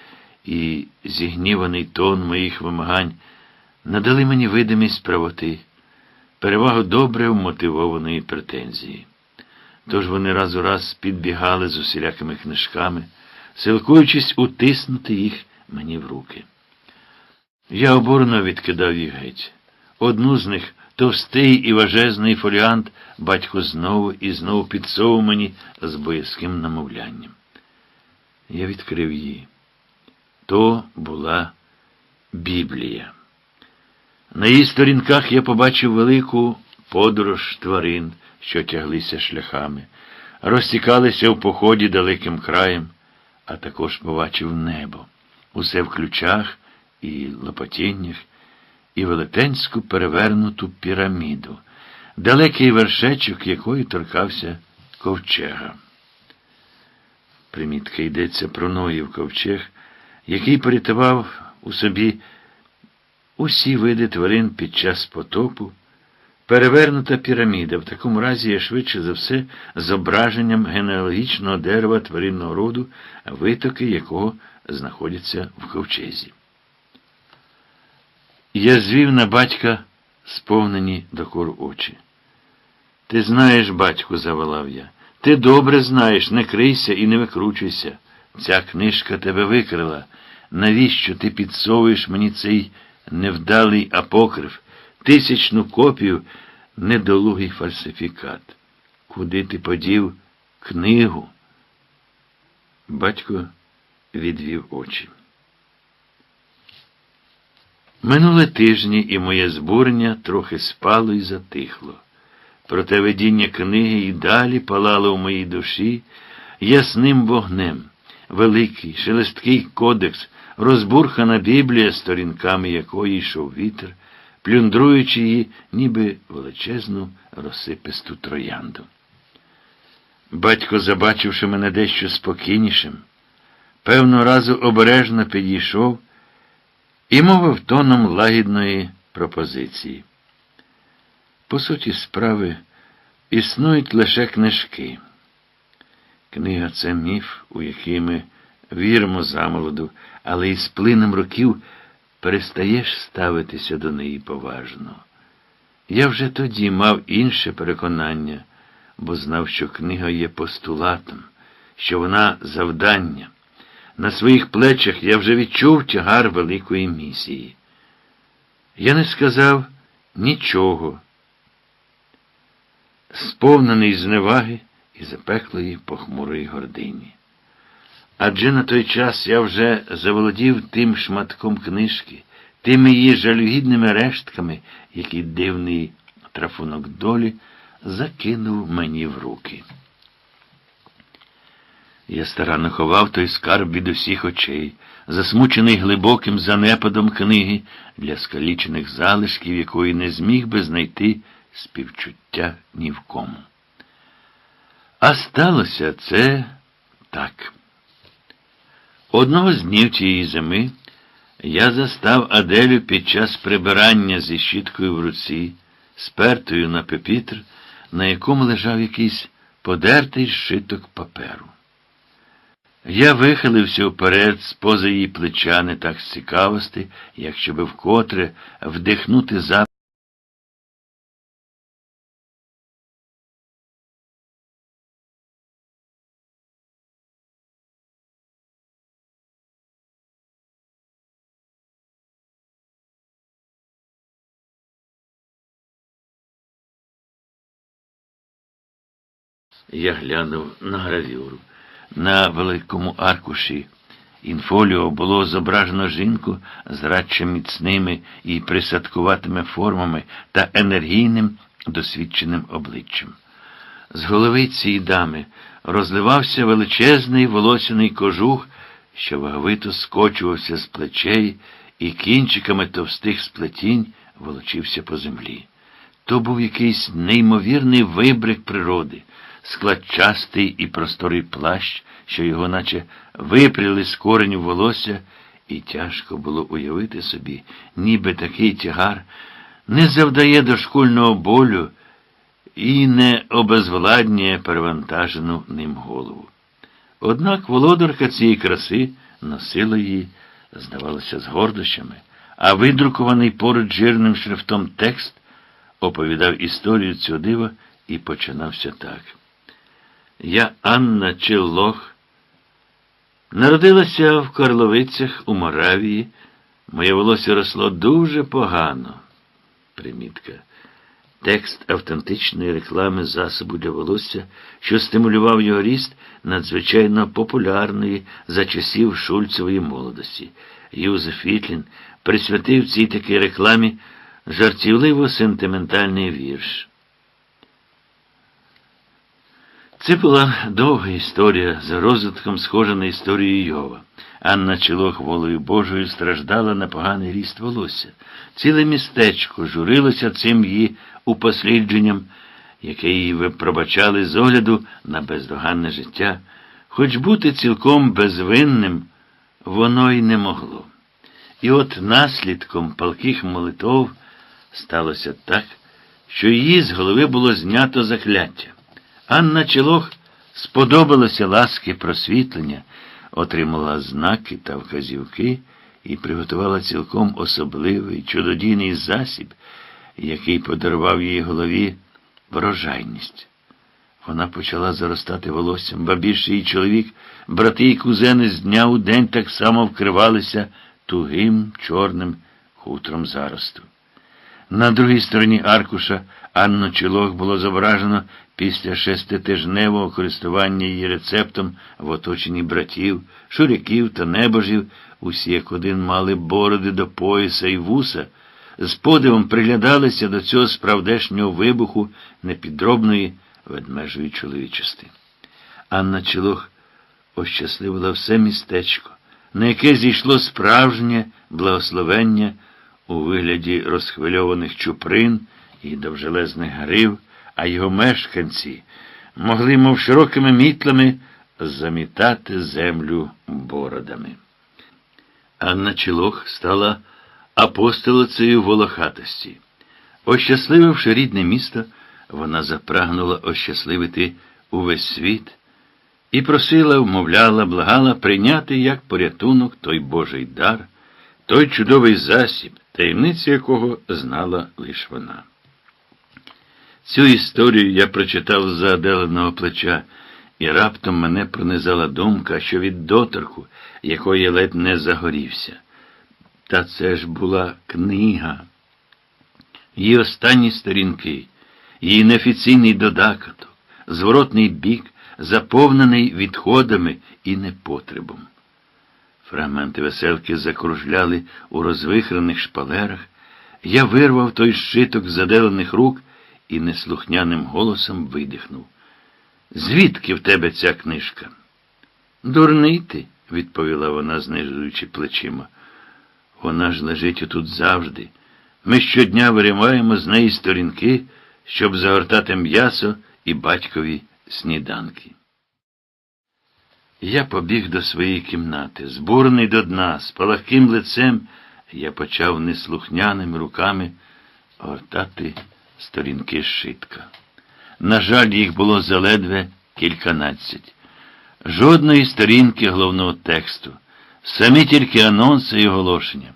і зігніваний тон моїх вимагань надали мені видимість правоти перевагу добре вмотивованої претензії. Тож вони раз у раз підбігали з усілякими книжками, силкуючись утиснути їх мені в руки. Я обурено відкидав їх геть. Одну з них, товстий і важезний фоліант, батько знову і знову підсовував мені з боязким намовлянням. Я відкрив її. То була Біблія. На її сторінках я побачив велику подорож тварин, що тяглися шляхами, розтікалися в поході далеким краєм, а також побачив небо, усе в ключах і лопотіннях, і велетенську перевернуту піраміду, далекий вершечок якої торкався ковчега. Примітка йдеться про Ноїв ковчег, який порятував у собі усі види тварин під час потопу, перевернута піраміда, в такому разі є швидше за все зображенням генеалогічного дерева тваринного роду, витоки якого знаходяться в ковчезі. Я звів на батька сповнені докор очі. Ти знаєш, батьку, заволав я. Ти добре знаєш, не крийся і не викручуйся. Ця книжка тебе викрила. Навіщо ти підсовуєш мені цей невдалий апокриф, тисячну копію, недолугий фальсифікат? Куди ти подів книгу? Батько відвів очі. Минули тижні, і моє збурення трохи спало і затихло. Проте видіння книги і далі палало в моїй душі ясним вогнем, великий, шелесткий кодекс, розбурхана Біблія, сторінками якої йшов вітер, плюндруючи її, ніби величезну розсиписту троянду. Батько, забачивши мене дещо спокійнішим, певно разу обережно підійшов і мовив тоном лагідної пропозиції. По суті справи, існують лише книжки. Книга це міф, у який ми віримо замолоду, але із плином років перестаєш ставитися до неї поважно. Я вже тоді мав інше переконання, бо знав, що книга є постулатом, що вона завдання. На своїх плечах я вже відчув тягар великої місії. Я не сказав нічого сповнений зневаги і запеклої похмурої гордині. Адже на той час я вже заволодів тим шматком книжки, тими її жалюгідними рештками, які дивний трафунок долі закинув мені в руки. Я старанно ховав той скарб від усіх очей, засмучений глибоким занепадом книги, для скалічених залишків, якої не зміг би знайти співчуття ні в кому. А сталося це так. Одного з днів тієї зими я застав Аделю під час прибирання зі щіткою в руці, спертою на пепітр, на якому лежав якийсь подертий шиток паперу. Я вихилився вперед з поза її плеча не так з цікавості, як щоби вкотре вдихнути запах. Я глянув на гравюру. На великому аркуші інфоліо було зображено жінку з радше міцними і присадкуватими формами та енергійним досвідченим обличчям. З голови цієї дами розливався величезний волосяний кожух, що ваговито скочувався з плечей і кінчиками товстих сплетінь волочився по землі. То був якийсь неймовірний вибрик природи складчастий і просторий плащ, що його наче випряли з коренів волосся, і тяжко було уявити собі, ніби такий тягар не завдає дошкульного болю і не обезвладнює перевантажену ним голову. Однак володарка цієї краси носила її, здавалося, з гордощами, а видрукований поруч жирним шрифтом текст оповідав історію цього дива і починався так. Я Анна Челлох. Народилася в Карловицях у Моравії. Моє волосся росло дуже погано. Примітка. Текст автентичної реклами засобу для волосся, що стимулював його ріст надзвичайно популярної за часів Шульцевої молодості. Юзеф Вітлін присвятив цій такій рекламі жартівливо сентиментальний вірш. Це була довга історія за розвитком схожа на історію Йова. Анна Чилох волею Божою страждала на поганий ріст волосся. Ціле містечко журилося цим її упослідженням, яке її випробачали з огляду на бездоганне життя, хоч бути цілком безвинним воно й не могло. І от наслідком палких молитов сталося так, що її з голови було знято закляття. Анна Челох сподобалося ласки просвітлення, отримала знаки та вказівки і приготувала цілком особливий чудодійний засіб, який подарував її голові врожайність. Вона почала заростати волоссям, ба більше її чоловік, брати і кузени з дня у день так само вкривалися тугим чорним хутром заросту. На другій стороні аркуша Анну Чолох було зображено після шеститижневого користування її рецептом в оточенні братів, шуряків та небожів, усі як один мали бороди до пояса і вуса, з подивом приглядалися до цього справдешнього вибуху непідробної ведмежої чоловічості. Анна Чолох ощасливила все містечко, на яке зійшло справжнє благословення у вигляді розхвильованих чуприн і довжелезних грив, а його мешканці могли, мов широкими мітлами, замітати землю бородами. Анна Чилох стала апостолицею волохатості. Ощаслививши рідне місто, вона запрагнула ощасливити увесь світ і просила, вмовляла, благала прийняти як порятунок той Божий дар, той чудовий засіб, таємниці якого знала лише вона. Цю історію я прочитав з Аделиного плеча, і раптом мене пронизала думка, що від доторку, якої ледь не загорівся. Та це ж була книга. Її останні сторінки, її неофіційний додаток, зворотний бік, заповнений відходами і непотребом. Фрагменти веселки закружляли у розвихрених шпалерах. Я вирвав той щиток з заделених рук і неслухняним голосом видихнув. Звідки в тебе ця книжка? Дурний ти, відповіла вона, знижуючи плечима. Вона ж лежить отут завжди. Ми щодня виримаємо з неї сторінки, щоб загортати м'ясо і батькові сніданки. Я побіг до своєї кімнати, збурений до дна, з палахким лицем, я почав неслухняними руками гортати сторінки шитка. На жаль, їх було заледве кільканадцять. Жодної сторінки головного тексту, самі тільки анонси і оголошення.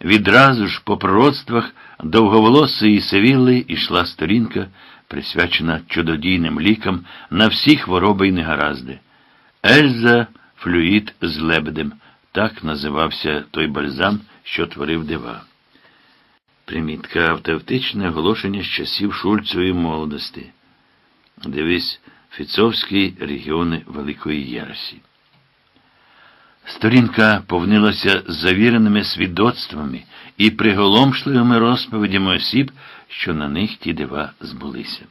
Відразу ж по пророцтвах довговолосої Севілли йшла сторінка, присвячена чудодійним лікам на всі хвороби й негаразди. Ельза Флюїд з лебедем, так називався той бальзам, що творив дива. Примітка автентичне оголошення з часів Шульцевої молодості. Дивись, Фіцовські регіони Великої Єресі. Сторінка повнилася завіреними свідоцтвами і приголомшливими розповідями осіб, що на них ті дива збулися.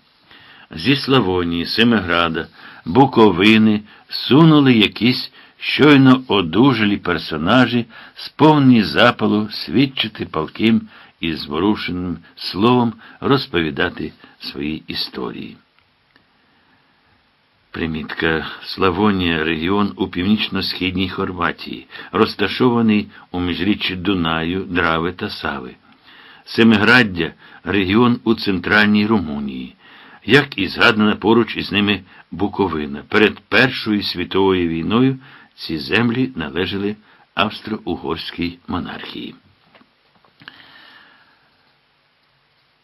Зі Славонії, Семиграда, Буковини сунули якісь щойно одужалі персонажі, сповнені запалу свідчити палким і зворушеним словом розповідати свої історії. Примітка Славонія регіон у північно-східній Хорватії, розташований у міжріччі Дунаю, Драви та Сави. Семиграддя регіон у центральній Румунії, як і згадана поруч із ними Буковина. Перед Першою світовою війною ці землі належали австро-угорській монархії.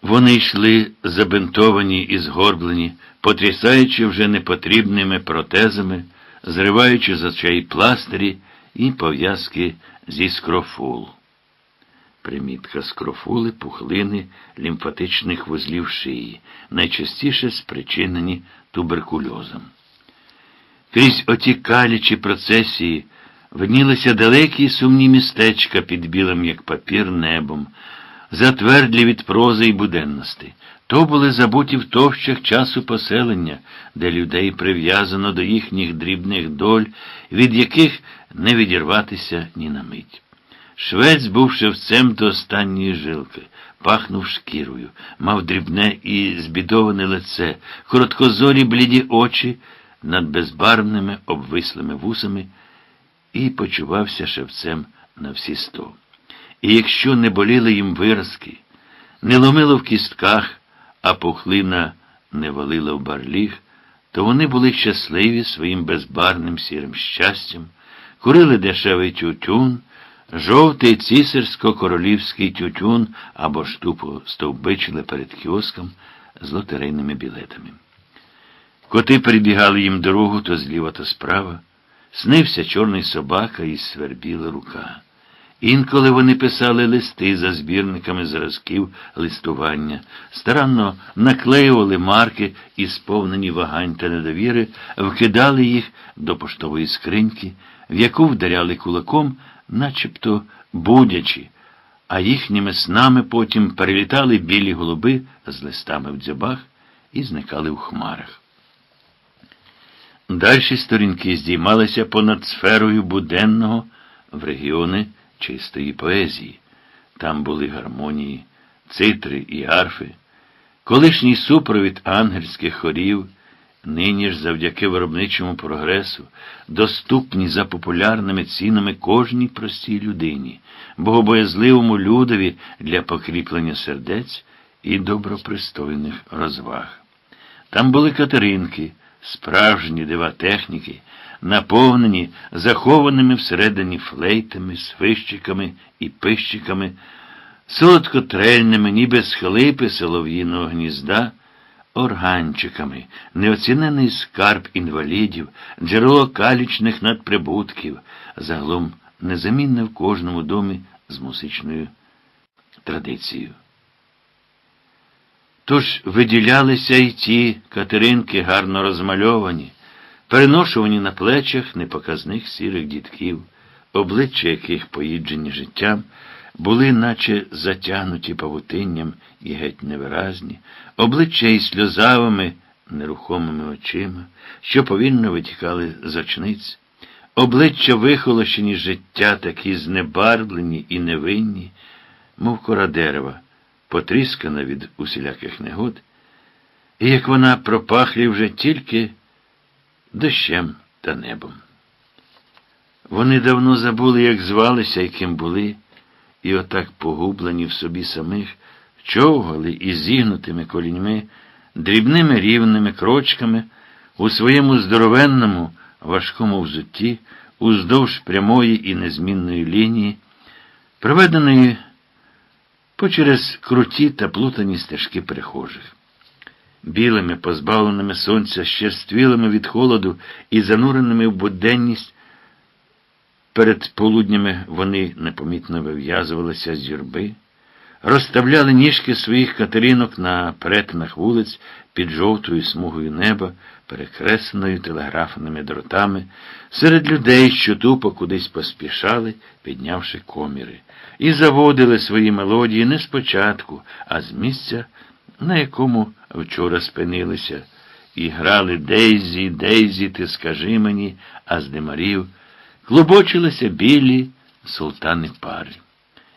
Вони йшли забинтовані і згорблені, потрясаючи вже непотрібними протезами, зриваючи з очей пластирі і пов'язки зі скрофул. Примітка скрофули, пухлини лімфатичних вузлів шиї, найчастіше спричинені туберкульозом. Крізь оті калічі процесії виднілися далекі сумні містечка під білим, як папір, небом затвердлі від прози й буденності. То були забуті в товщах часу поселення, де людей прив'язано до їхніх дрібних доль, від яких не відірватися ні на мить. Швець був шевцем до останньої жилки, пахнув шкірою, мав дрібне і збідоване лице, короткозорі бліді очі над безбарвними обвислими вусами і почувався шевцем на всі сто. І якщо не боліли їм виразки, не ломило в кістках, а пухлина не валила в барліг, то вони були щасливі своїм безбарним сірим щастям, курили дешевий тютюн, Жовтий цісарсько-королівський тютюн або ж тупо стовбичили перед кіоском з лотерейними білетами. Коти перебігали їм дорогу то зліва, то справа. Снився чорний собака і свербіла рука. Інколи вони писали листи за збірниками зразків листування, старанно наклеювали марки і сповнені вагань та недовіри, вкидали їх до поштової скриньки, в яку вдаряли кулаком, начебто будячи, а їхніми снами потім перелітали білі голуби з листами в дзьобах і зникали в хмарах. Дальші сторінки здіймалися понад сферою буденного в регіони чистої поезії. Там були гармонії, цитри і арфи, колишній супровід ангельських хорів, нині ж завдяки виробничому прогресу, доступні за популярними цінами кожній простій людині, богобоязливому людові для покріплення сердець і добропристойних розваг. Там були катеринки, справжні дива техніки, наповнені захованими всередині флейтами, свищиками і пищиками, солодкотрельними, ніби схлипи солов'їного гнізда, органчиками, неоцінений скарб інвалідів, джерело калічних надприбутків, загалом незамінне в кожному домі з музичною традицією. Тож виділялися й ті катеринки гарно розмальовані, переношувані на плечах непоказних сірих дітків, обличчя яких, поїджені життям, були наче затягнуті павутинням і геть невиразні, обличчя й сльозавими, нерухомими очима, що повільно витікали з очниць, обличчя вихолощені життя, такі знебарвлені і невинні, мов кора дерева потріскана від усіляких негод, і як вона пропахлі вже тільки дощем та небом. Вони давно забули, як звалися і ким були, і отак погублені в собі самих, човгали із зігнутими коліньми, дрібними рівними крочками у своєму здоровенному, важкому взутті, уздовж прямої і незмінної лінії, проведеної по через круті та плутані стежки перехожих. Білими, позбавленими сонця, щерствілими від холоду і зануреними в буденність, перед полуднями вони непомітно вив'язувалися з юрби, розставляли ніжки своїх катеринок на перетинах вулиць під жовтою смугою неба, перекресленою телеграфними дротами, серед людей, що тупо кудись поспішали, піднявши коміри, і заводили свої мелодії не спочатку, а з місця, на якому вчора спинилися, і грали Дейзі, Дейзі, ти скажи мені, а з димарів клубочилися білі султани пари.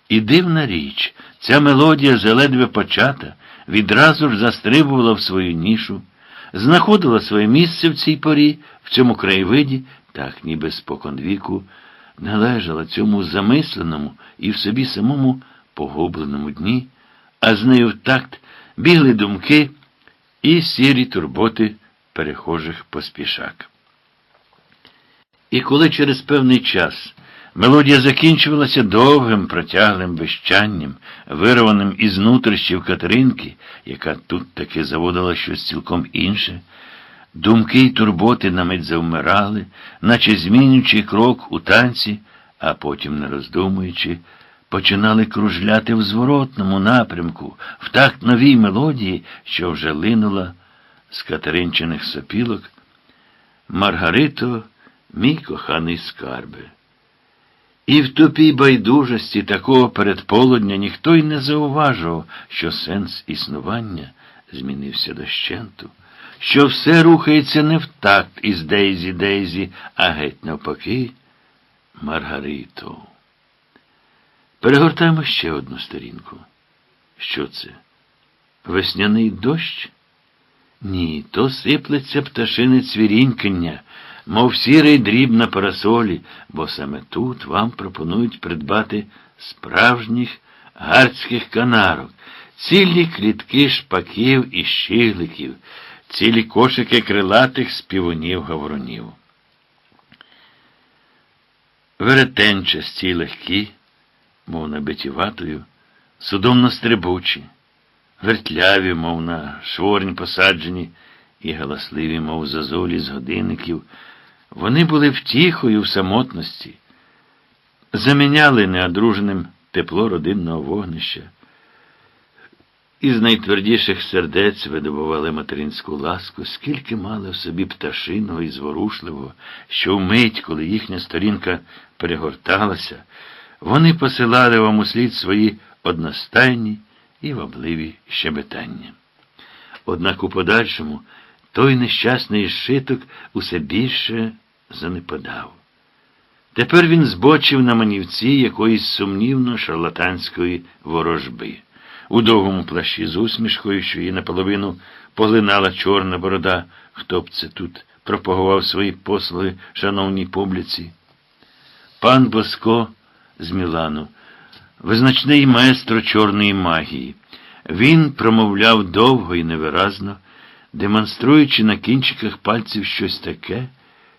І дивна річ, ця мелодія, заледве почата, відразу ж застрибувала в свою нішу, знаходила своє місце в цій порі, в цьому краєвиді, так ніби споконвіку, належала цьому замисленому і в собі самому погубленому дні, а з нею в такт бігли думки і сірі турботи перехожих поспішак. І коли через певний час Мелодія закінчувалася довгим протяглим вищанням, вирваним із нутрищів Катеринки, яка тут таки заводила щось цілком інше. Думки й турботи на мить завмирали, наче змінюючи крок у танці, а потім, не роздумуючи, починали кружляти в зворотному напрямку, в такт новій мелодії, що вже линула з катеринчиних сопілок. Маргарито, мій коханий скарбе. І в тупій байдужості такого передполудня ніхто й не зауважував, що сенс існування змінився дощенту, що все рухається не в такт із Дейзі Дейзі, а геть навпаки, Маргарито. Перегортаємо ще одну сторінку. Що це? Весняний дощ? Ні, то сиплеться пташине цвірінькання мов сірий дріб на парасолі, бо саме тут вам пропонують придбати справжніх гарських канарок, цілі клітки шпаків і щигликів, цілі кошики крилатих співунів гавронів. Веретенчасті легкі, мов набиті ватою, судомно стрибучі, вертляві, мов на шворень посаджені, і галасливі, мов зазолі з годинників. Вони були втіхою в самотності, заміняли неодруженим тепло родинного вогнища. Із найтвердіших сердець видобували материнську ласку, скільки мали в собі пташиного і зворушливого, що вмить, коли їхня сторінка перегорталася, вони посилали вам у слід свої одностайні і вабливі щебетання. Однак у подальшому той нещасний шиток усе більше занепадав. Тепер він збочив на манівці якоїсь сумнівно шарлатанської ворожби. У довгому плащі з усмішкою, що її наполовину поглинала чорна борода, хто б це тут пропагував свої послуги шановній публіці. Пан Боско з Мілану, визначний майстро чорної магії. Він промовляв довго і невиразно, демонструючи на кінчиках пальців щось таке,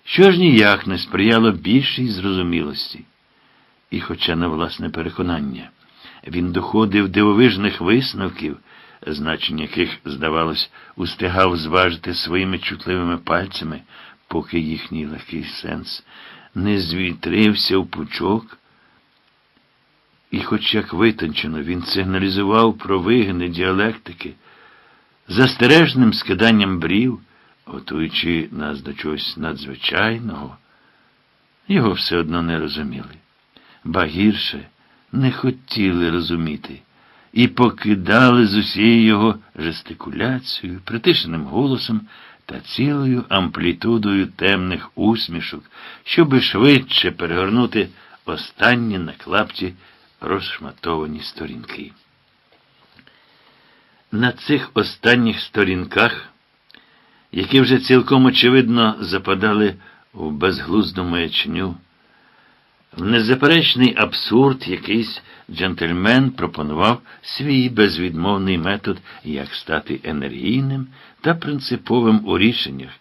що ж ніяк не сприяло більшій зрозумілості. І, хоча на власне переконання, він доходив дивовижних висновків, значення яких, здавалось, устигав зважити своїми чутливими пальцями, поки їхній легкий сенс не звітрився в пучок. І, хоч як витончено, він сигналізував про вигини діалектики, застережним скиданням брів, готуючи нас до чогось надзвичайного, його все одно не розуміли. Ба гірше не хотіли розуміти і покидали з усією його жестикуляцією, притишеним голосом та цілою амплітудою темних усмішок, щоби швидше перегорнути останні на клапті розшматовані сторінки. На цих останніх сторінках, які вже цілком очевидно западали в безглузду маячню, в незаперечний абсурд якийсь джентльмен пропонував свій безвідмовний метод, як стати енергійним та принциповим у рішеннях,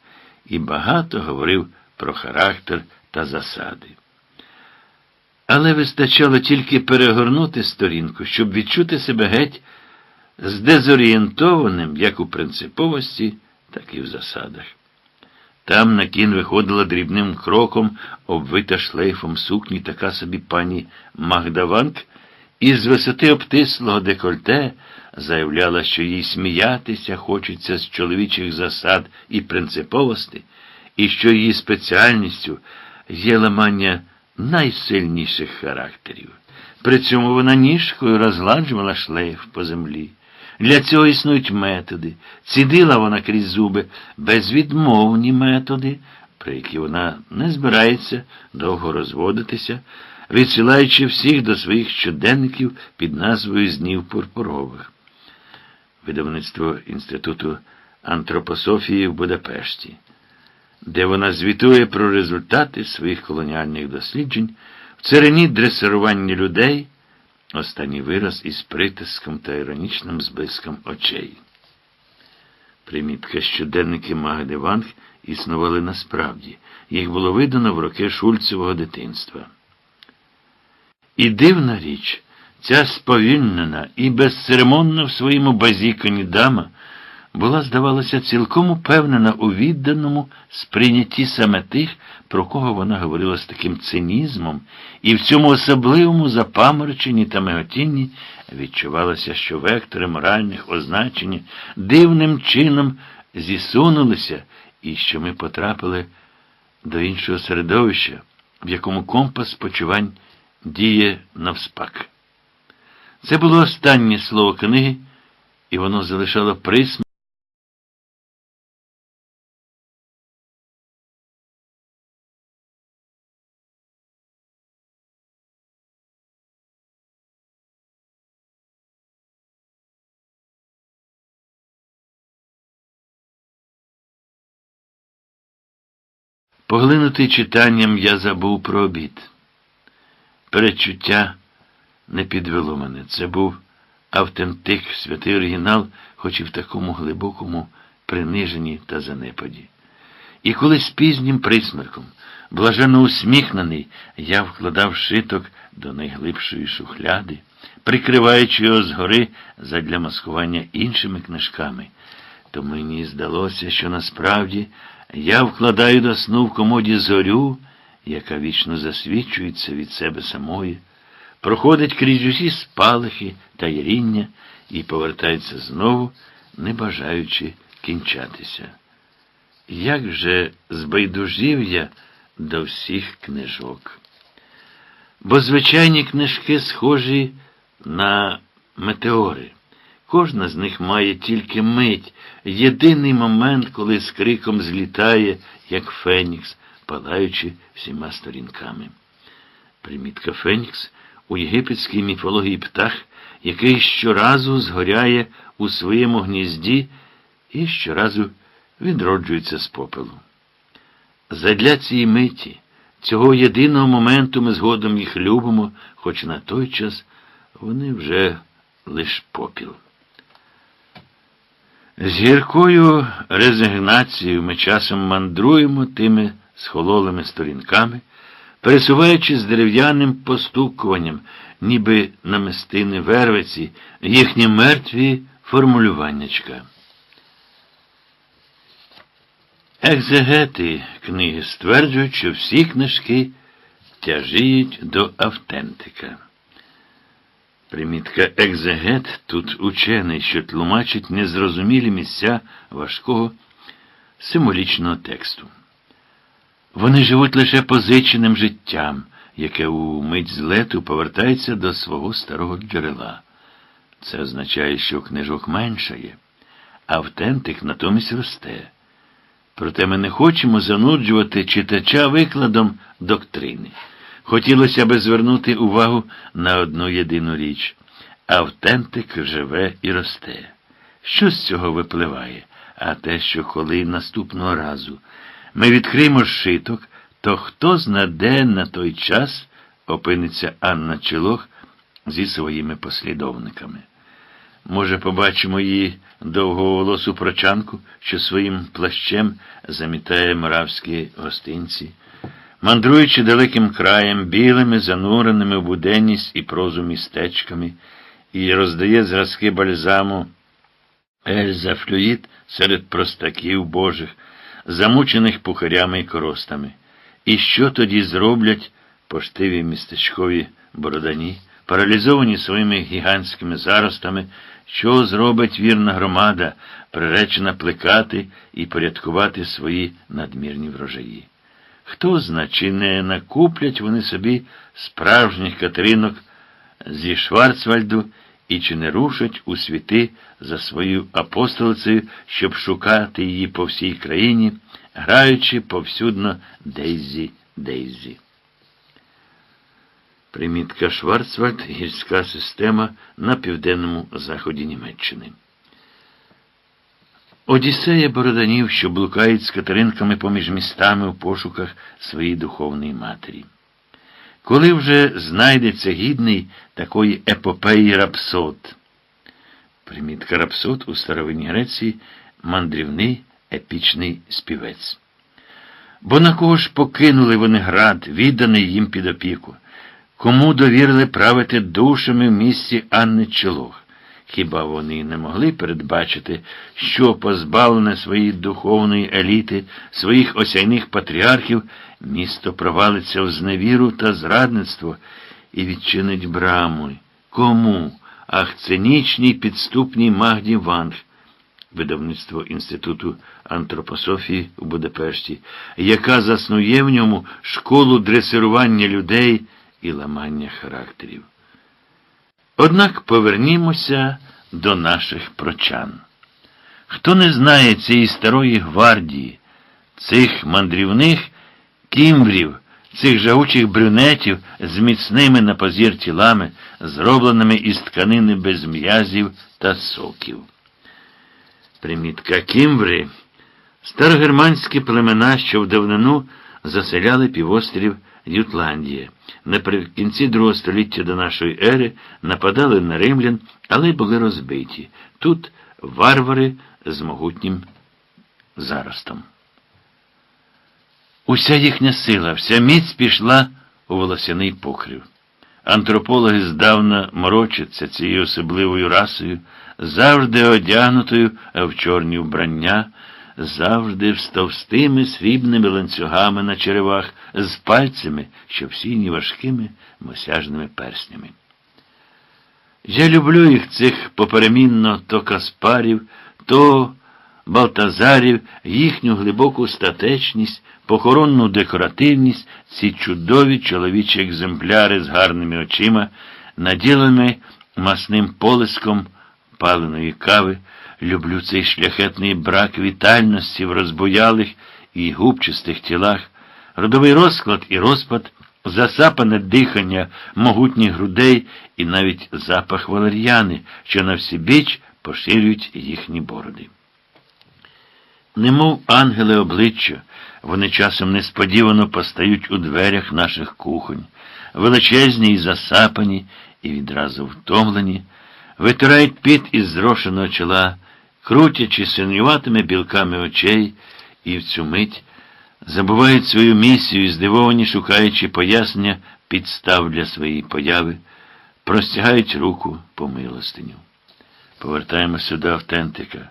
і багато говорив про характер та засади. Але вистачало тільки перегорнути сторінку, щоб відчути себе геть здезорієнтованим як у принциповості, так і в засадах. Там на кін виходила дрібним кроком, обвита шлейфом сукні така собі пані Магдаванк, і з висоти обтислого декольте заявляла, що їй сміятися хочеться з чоловічих засад і принциповості, і що її спеціальністю є ламання найсильніших характерів. При цьому вона ніжкою розгладжувала шлейф по землі. Для цього існують методи. Цідила вона крізь зуби безвідмовні методи, про які вона не збирається довго розводитися, відсилаючи всіх до своїх щоденників під назвою Знів Пурпурових. Видавництво Інституту антропософії в Будапешті, де вона звітує про результати своїх колоніальних досліджень в царині дресирування людей. Останній вираз із притиском та іронічним зблиском очей. Примітка щоденники Магди Ванг існували насправді. Їх було видано в роки Шульцевого дитинства. І дивна річ, ця сповільнена і безцеремонна в своєму базікані дама була, здавалося, цілком упевнена у відданому сприйнятті саме тих, про кого вона говорила з таким цинізмом, і в цьому особливому запамороченні та меготінні відчувалося, що вектори моральних означень дивним чином зісунулися, і що ми потрапили до іншого середовища, в якому компас почувань діє навспак. Це було останнє слово книги, і воно залишало присмак. Поглинутий читанням я забув про обід. Передчуття не підвело мене. Це був автентик, святий оригінал, хоч і в такому глибокому приниженні та занепаді. І коли з пізнім присмерком Блаженно усміхнений, я вкладав шиток до найглибшої шухляди, прикриваючи його згори задля маскування іншими книжками. То мені здалося, що насправді я вкладаю до сну в комоді зорю, яка вічно засвічується від себе самої, проходить крізь усі спалахи та яріння і повертається знову, не бажаючи кінчатися. Як же збайдужів я до всіх книжок? Бо звичайні книжки схожі на метеори. Кожна з них має тільки мить, єдиний момент, коли з криком злітає, як Фенікс, палаючи всіма сторінками. Примітка Фенікс у єгипетській міфології птах, який щоразу згоряє у своєму гнізді і щоразу відроджується з попелу. Задля цієї миті, цього єдиного моменту ми згодом їх любимо, хоч на той час вони вже лиш попіл. З гіркою резигнацією ми часом мандруємо тими схололими сторінками, пересуваючи з дерев'яним постукуванням, ніби намистини вервиці, їхні мертві формулюваннячка. Екзегети книги стверджують, що всі книжки тяжіють до автентика. Примітка екзегет тут учений, що тлумачить незрозумілі місця важкого символічного тексту. Вони живуть лише позиченим життям, яке у мить злету повертається до свого старого джерела. Це означає, що книжок меншає, а автентик натомість росте. Проте ми не хочемо зануджувати читача викладом доктрини. Хотілося би звернути увагу на одну єдину річ. Автентик живе і росте. Що з цього випливає? А те, що коли наступного разу ми відкриємо шиток, то хто знаде на той час опиниться Анна Челох зі своїми послідовниками. Може, побачимо її довговолосу прочанку, що своїм плащем замітає моравські гостинці, мандруючи далеким краєм, білими, зануреними в буденність і прозу містечками, і роздає зразки бальзаму Ельза Флюїд серед простаків Божих, замучених пухарями і коростами. І що тоді зроблять поштиві містечкові бородані, паралізовані своїми гігантськими заростами, що зробить вірна громада, приречена плекати і порядкувати свої надмірні врожаї? Хто зна, чи не накуплять вони собі справжніх катеринок зі Шварцвальду і чи не рушать у світи за свою апостолицею, щоб шукати її по всій країні, граючи повсюдно Дейзі Дейзі. Примітка Шварцвальд гірська система на південному заході Німеччини. Одіссея Бороданів, що блукають з катеринками поміж містами у пошуках своєї духовної матері. Коли вже знайдеться гідний такої епопеї рапсод? Примітка рапсод у старовині Греції мандрівний епічний співець. Бо на кого ж покинули вони град, відданий їм під опіку? Кому довірили правити душами в місті Анни Челох? Хіба вони не могли передбачити, що позбавлене своєї духовної еліти, своїх осяйних патріархів, місто провалиться в зневіру та зрадництво і відчинить браму? Кому? Ах, цинічній підступній Магді Ванг, видавництво Інституту антропософії у Будапешті, яка заснує в ньому школу дресирування людей і ламання характерів. Однак повернімося до наших прочан. Хто не знає цієї старої гвардії, цих мандрівних кімврів, цих жагучих брюнетів з міцними на позір тілами, зробленими із тканини без м'язів та соків. Примітка кімври старогерманські племена, що в давнину заселяли півострів Ютландія. Наприкінці другого століття до нашої ери нападали на римлян, але були розбиті. Тут варвари з могутнім заростом. Уся їхня сила, вся міць пішла у волосяний покрив. Антропологи здавна морочаться цією особливою расою, завжди одягнутою в чорні вбрання, завжди з товстими срібними ланцюгами на черевах, з пальцями, що всіні важкими мосяжними перснями. Я люблю їх цих поперемінно то Каспарів, то Балтазарів, їхню глибоку статечність, похоронну декоративність, ці чудові чоловічі екземпляри з гарними очима, наділеними масним полиском паленої кави, люблю цей шляхетний брак вітальності в розбоялих і губчастих тілах, родовий розклад і розпад, засапане дихання могутніх грудей і навіть запах валер'яни, що на всі біч поширюють їхні бороди. Немов ангели обличчя, вони часом несподівано постають у дверях наших кухонь, величезні і засапані, і відразу втомлені, витирають піт із зрошеного чола, крутячи синюватими білками очей, і в цю мить забувають свою місію, здивовані, шукаючи пояснення підстав для своєї появи, простягають руку по милостиню. Повертаємося до автентика.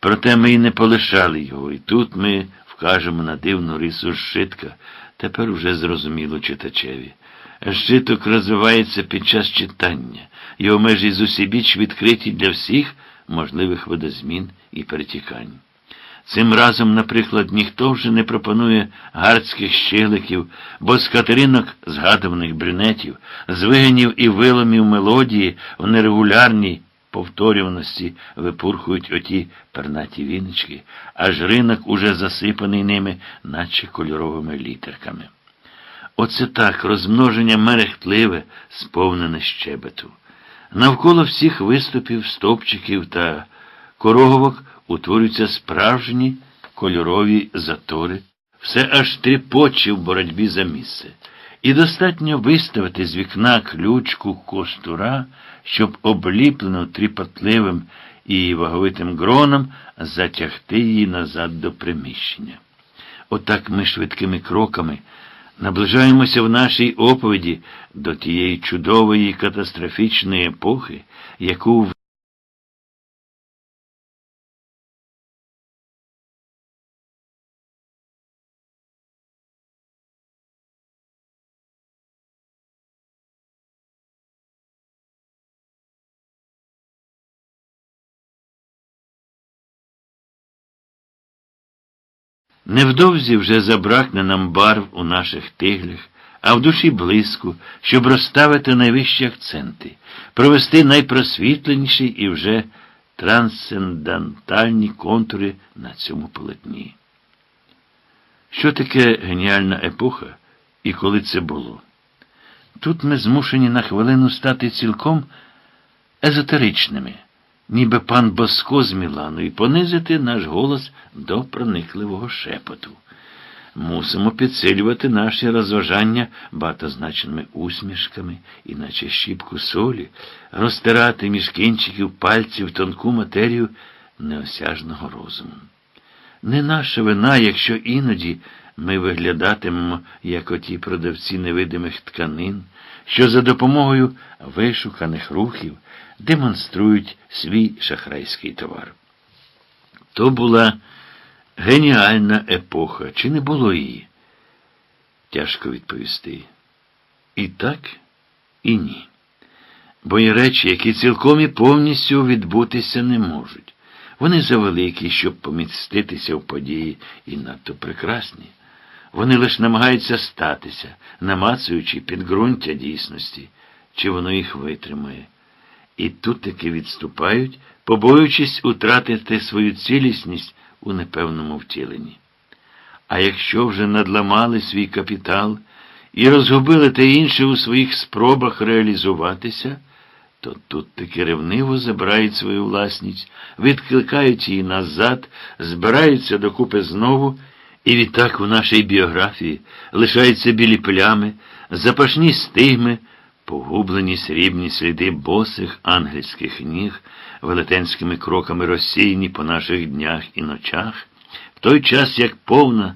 Проте ми й не полишали його, і тут ми вкажемо на дивну рису зшитка, тепер уже зрозуміло читачеві. Зшиток розвивається під час читання, його межі зусібіч відкриті для всіх можливих видозмін і перетікань. Цим разом, наприклад, ніхто вже не пропонує гардських щеликів, бо з катеринок згадуваних брюнетів, з вигинів і виломів мелодії в нерегулярній повторюваності випурхують оті пернаті віночки, аж ринок уже засипаний ними, наче кольоровими літерками. Оце так розмноження мерехтливе, сповнене щебету. Навколо всіх виступів, стовпчиків та короговок утворюються справжні кольорові затори, все аж тріпоче в боротьбі за місце. І достатньо виставити з вікна ключку костура, щоб обліплено тріпотливим і ваговитим гроном затягти її назад до приміщення. Отак ми швидкими кроками наближаємося в нашій оповіді до тієї чудової катастрофічної епохи, яку Невдовзі вже забракне нам барв у наших тиглях, а в душі блиску, щоб розставити найвищі акценти, провести найпросвітленіші і вже трансцендентальні контури на цьому полотні. Що таке геніальна епоха і коли це було? Тут ми змушені на хвилину стати цілком езотеричними ніби пан Боско з Мілану, і понизити наш голос до проникливого шепоту. Мусимо підсилювати наші розважання багатозначними усмішками, іначе щіпку солі, розтирати між кінчиків пальців тонку матерію неосяжного розуму. Не наша вина, якщо іноді ми виглядатимемо, як оті продавці невидимих тканин, що за допомогою вишуканих рухів демонструють свій шахрайський товар. То була геніальна епоха, чи не було її? Тяжко відповісти. І так, і ні. Бо є речі, які цілком і повністю відбутися не можуть. Вони завеликі, щоб поміститися в події і надто прекрасні. Вони лише намагаються статися, намацуючи підґрунтя дійсності, чи воно їх витримає. І тут таки відступають, побоюючись утратити свою цілісність у непевному втіленні. А якщо вже надламали свій капітал і розгубили те інше у своїх спробах реалізуватися, то тут таки ревниво забирають свою власність, відкликають її назад, збираються докупи знову, і відтак у нашій біографії лишаються білі плями, запашні стигми. Погублені срібні сліди босих ангельських ніг, велетенськими кроками розсіяні по наших днях і ночах, в той час, як повна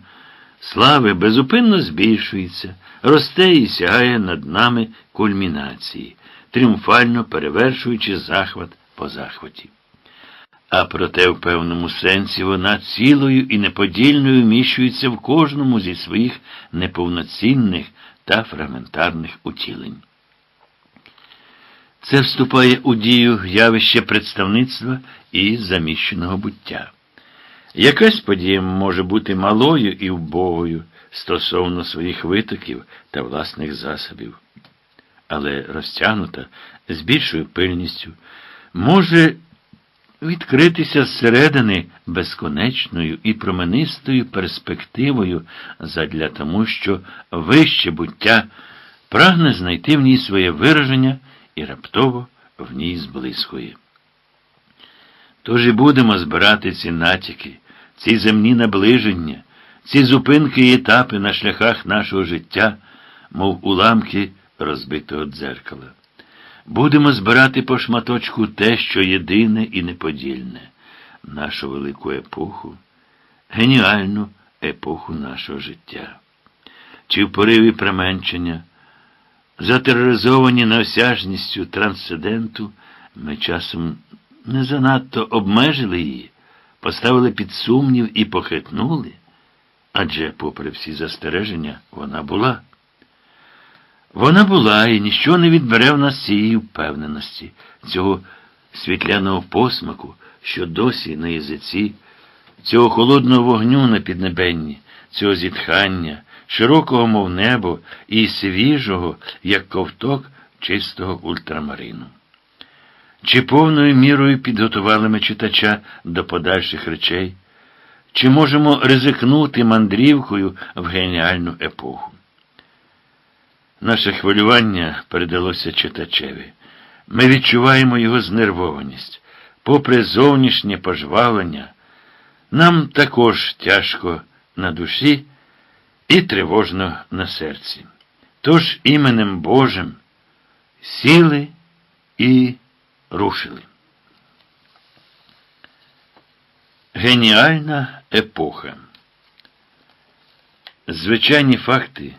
слави безупинно збільшується, росте і сягає над нами кульмінації, тріумфально перевершуючи захват по захваті. А проте в певному сенсі вона цілою і неподільною вміщується в кожному зі своїх неповноцінних та фрагментарних утілень. Це вступає у дію явище представництва і заміщеного буття. Якась подія може бути малою і вбогою стосовно своїх витоків та власних засобів, але розтягнута з більшою пильністю, може відкритися зсередини безконечною і променистою перспективою задля тому, що вище буття прагне знайти в ній своє вираження і раптово в ній зблискує. Тож і будемо збирати ці натяки, ці земні наближення, ці зупинки і етапи на шляхах нашого життя, мов уламки розбитого дзеркала. Будемо збирати по шматочку те, що єдине і неподільне, нашу велику епоху, геніальну епоху нашого життя. Чи в пориві применшення, затероризовані неосяжністю трансценденту, ми часом не занадто обмежили її, поставили під сумнів і похитнули, адже, попри всі застереження, вона була. Вона була і ніщо не відбере в нас цієї впевненості, цього світляного посмаку, що досі на язиці, цього холодного вогню на піднебенні, цього зітхання, широкого, мов небо, і свіжого, як ковток чистого ультрамарину. Чи повною мірою підготували ми читача до подальших речей, чи можемо ризикнути мандрівкою в геніальну епоху? Наше хвилювання передалося читачеві. Ми відчуваємо його знервованість. Попри зовнішнє пожвавлення, нам також тяжко на душі і тривожно на серці. Тож іменем Божим сіли і рушили. Геніальна епоха. Звичайні факти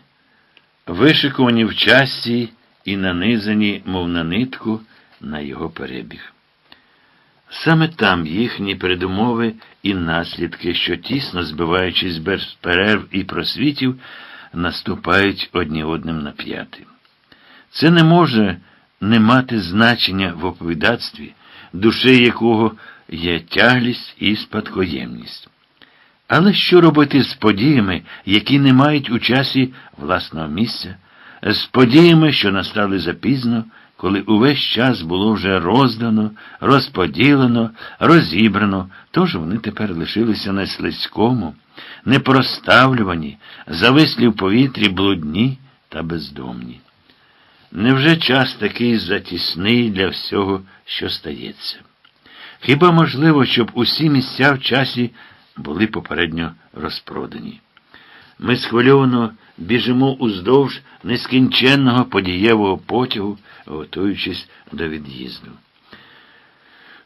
вишикувані в часі і нанизані, мов на нитку, на його перебіг. Саме там їхні передумови і наслідки, що тісно збиваючись без перерв і просвітів, наступають одні одним на п'яти. Це не може не мати значення в оповідацтві, душею якого є тяглість і спадкоємність. Але що робити з подіями, які не мають у часі власного місця, з подіями, що настали запізно, коли увесь час було вже роздано, розподілено, розібрано, тож вони тепер лишилися на слизькому, непроставлювані, завислі в повітрі блудні та бездомні. Невже час такий затісний для всього, що стається? Хіба можливо, щоб усі місця в часі були попередньо розпродані. Ми схвильовано біжимо уздовж нескінченного подієвого потягу, готуючись до від'їзду.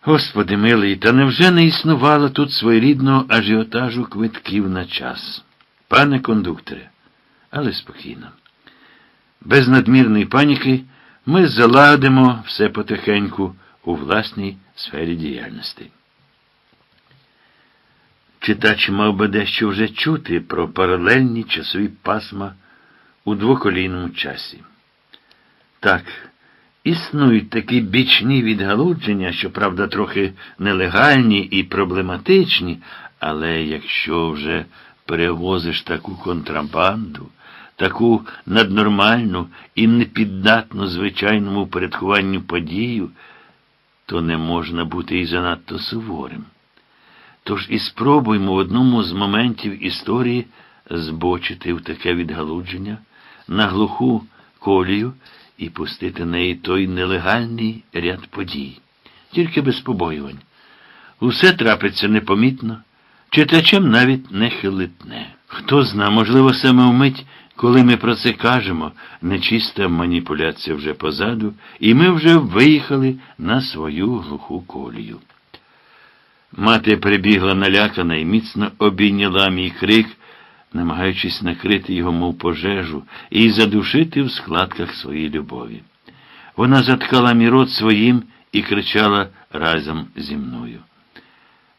Господи милий, та невже не існувало тут своєрідного ажіотажу квитків на час? Пане кондукторе, але спокійно. Без надмірної паніки ми заладимо все потихеньку у власній сфері діяльності. Читач мав би дещо вже чути про паралельні часові пасма у двоколійному часі. Так, існують такі бічні відгалудження, що, правда, трохи нелегальні і проблематичні, але якщо вже перевозиш таку контрабанду, таку наднормальну і непіддатну звичайному упорядкуванню подію, то не можна бути і занадто суворим. Тож і спробуймо в одному з моментів історії збочити в таке відгалудження на глуху колію і пустити неї той нелегальний ряд подій, тільки без побоювань. Усе трапиться непомітно, читачем навіть не хилитне. Хто зна, можливо, саме вмить, коли ми про це кажемо, нечиста маніпуляція вже позаду, і ми вже виїхали на свою глуху колію. Мати прибігла налякана і міцно обійняла мій крик, намагаючись накрити його, мов пожежу, і задушити в складках своєї любові. Вона заткала мій рот своїм і кричала разом зі мною.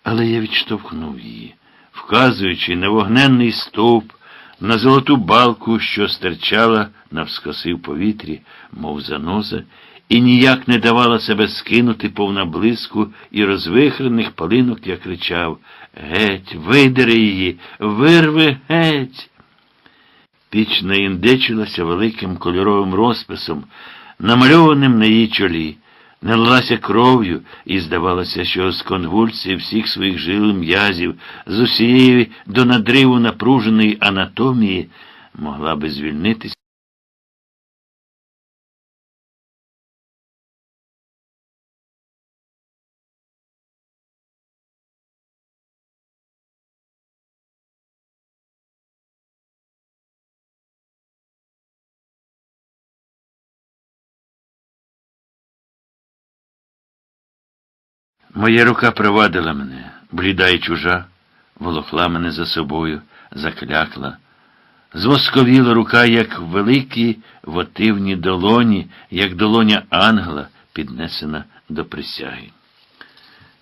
Але я відштовхнув її, вказуючи на вогненний стовп, на золоту балку, що стирчала навскоси в повітрі, мов заноза, і ніяк не давала себе скинути повна блиску і розвихрених палинок я кричав Геть, видери її, вирви геть. Піч наіндечилася великим кольоровим розписом, намальованим на її чолі, налилася кров'ю, і здавалося, що з конвульсії всіх своїх жил м'язів, з усієї до надриву напруженої анатомії могла би звільнитися. Моя рука провадила мене, бліда й чужа, волокла мене за собою, заклякла. Звосковіла рука, як в великій вотивній долоні, як долоня ангела, піднесена до присяги.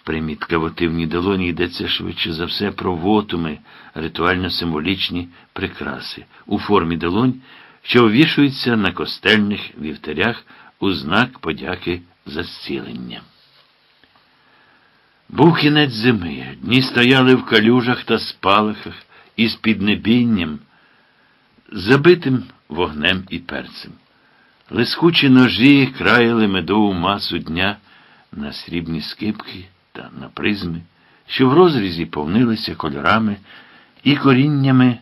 Примітка вотивній долоні йдеться швидше за все про вотуми, ритуально символічні прикраси, у формі долонь, що ввішуються на костельних вівтарях у знак подяки за зцілення. Був кінець зими, дні стояли в калюжах та спалахах із піднебінням, забитим вогнем і перцем. Лискучі ножі краяли медову масу дня на срібні скипки та на призми, що в розрізі повнилися кольорами і коріннями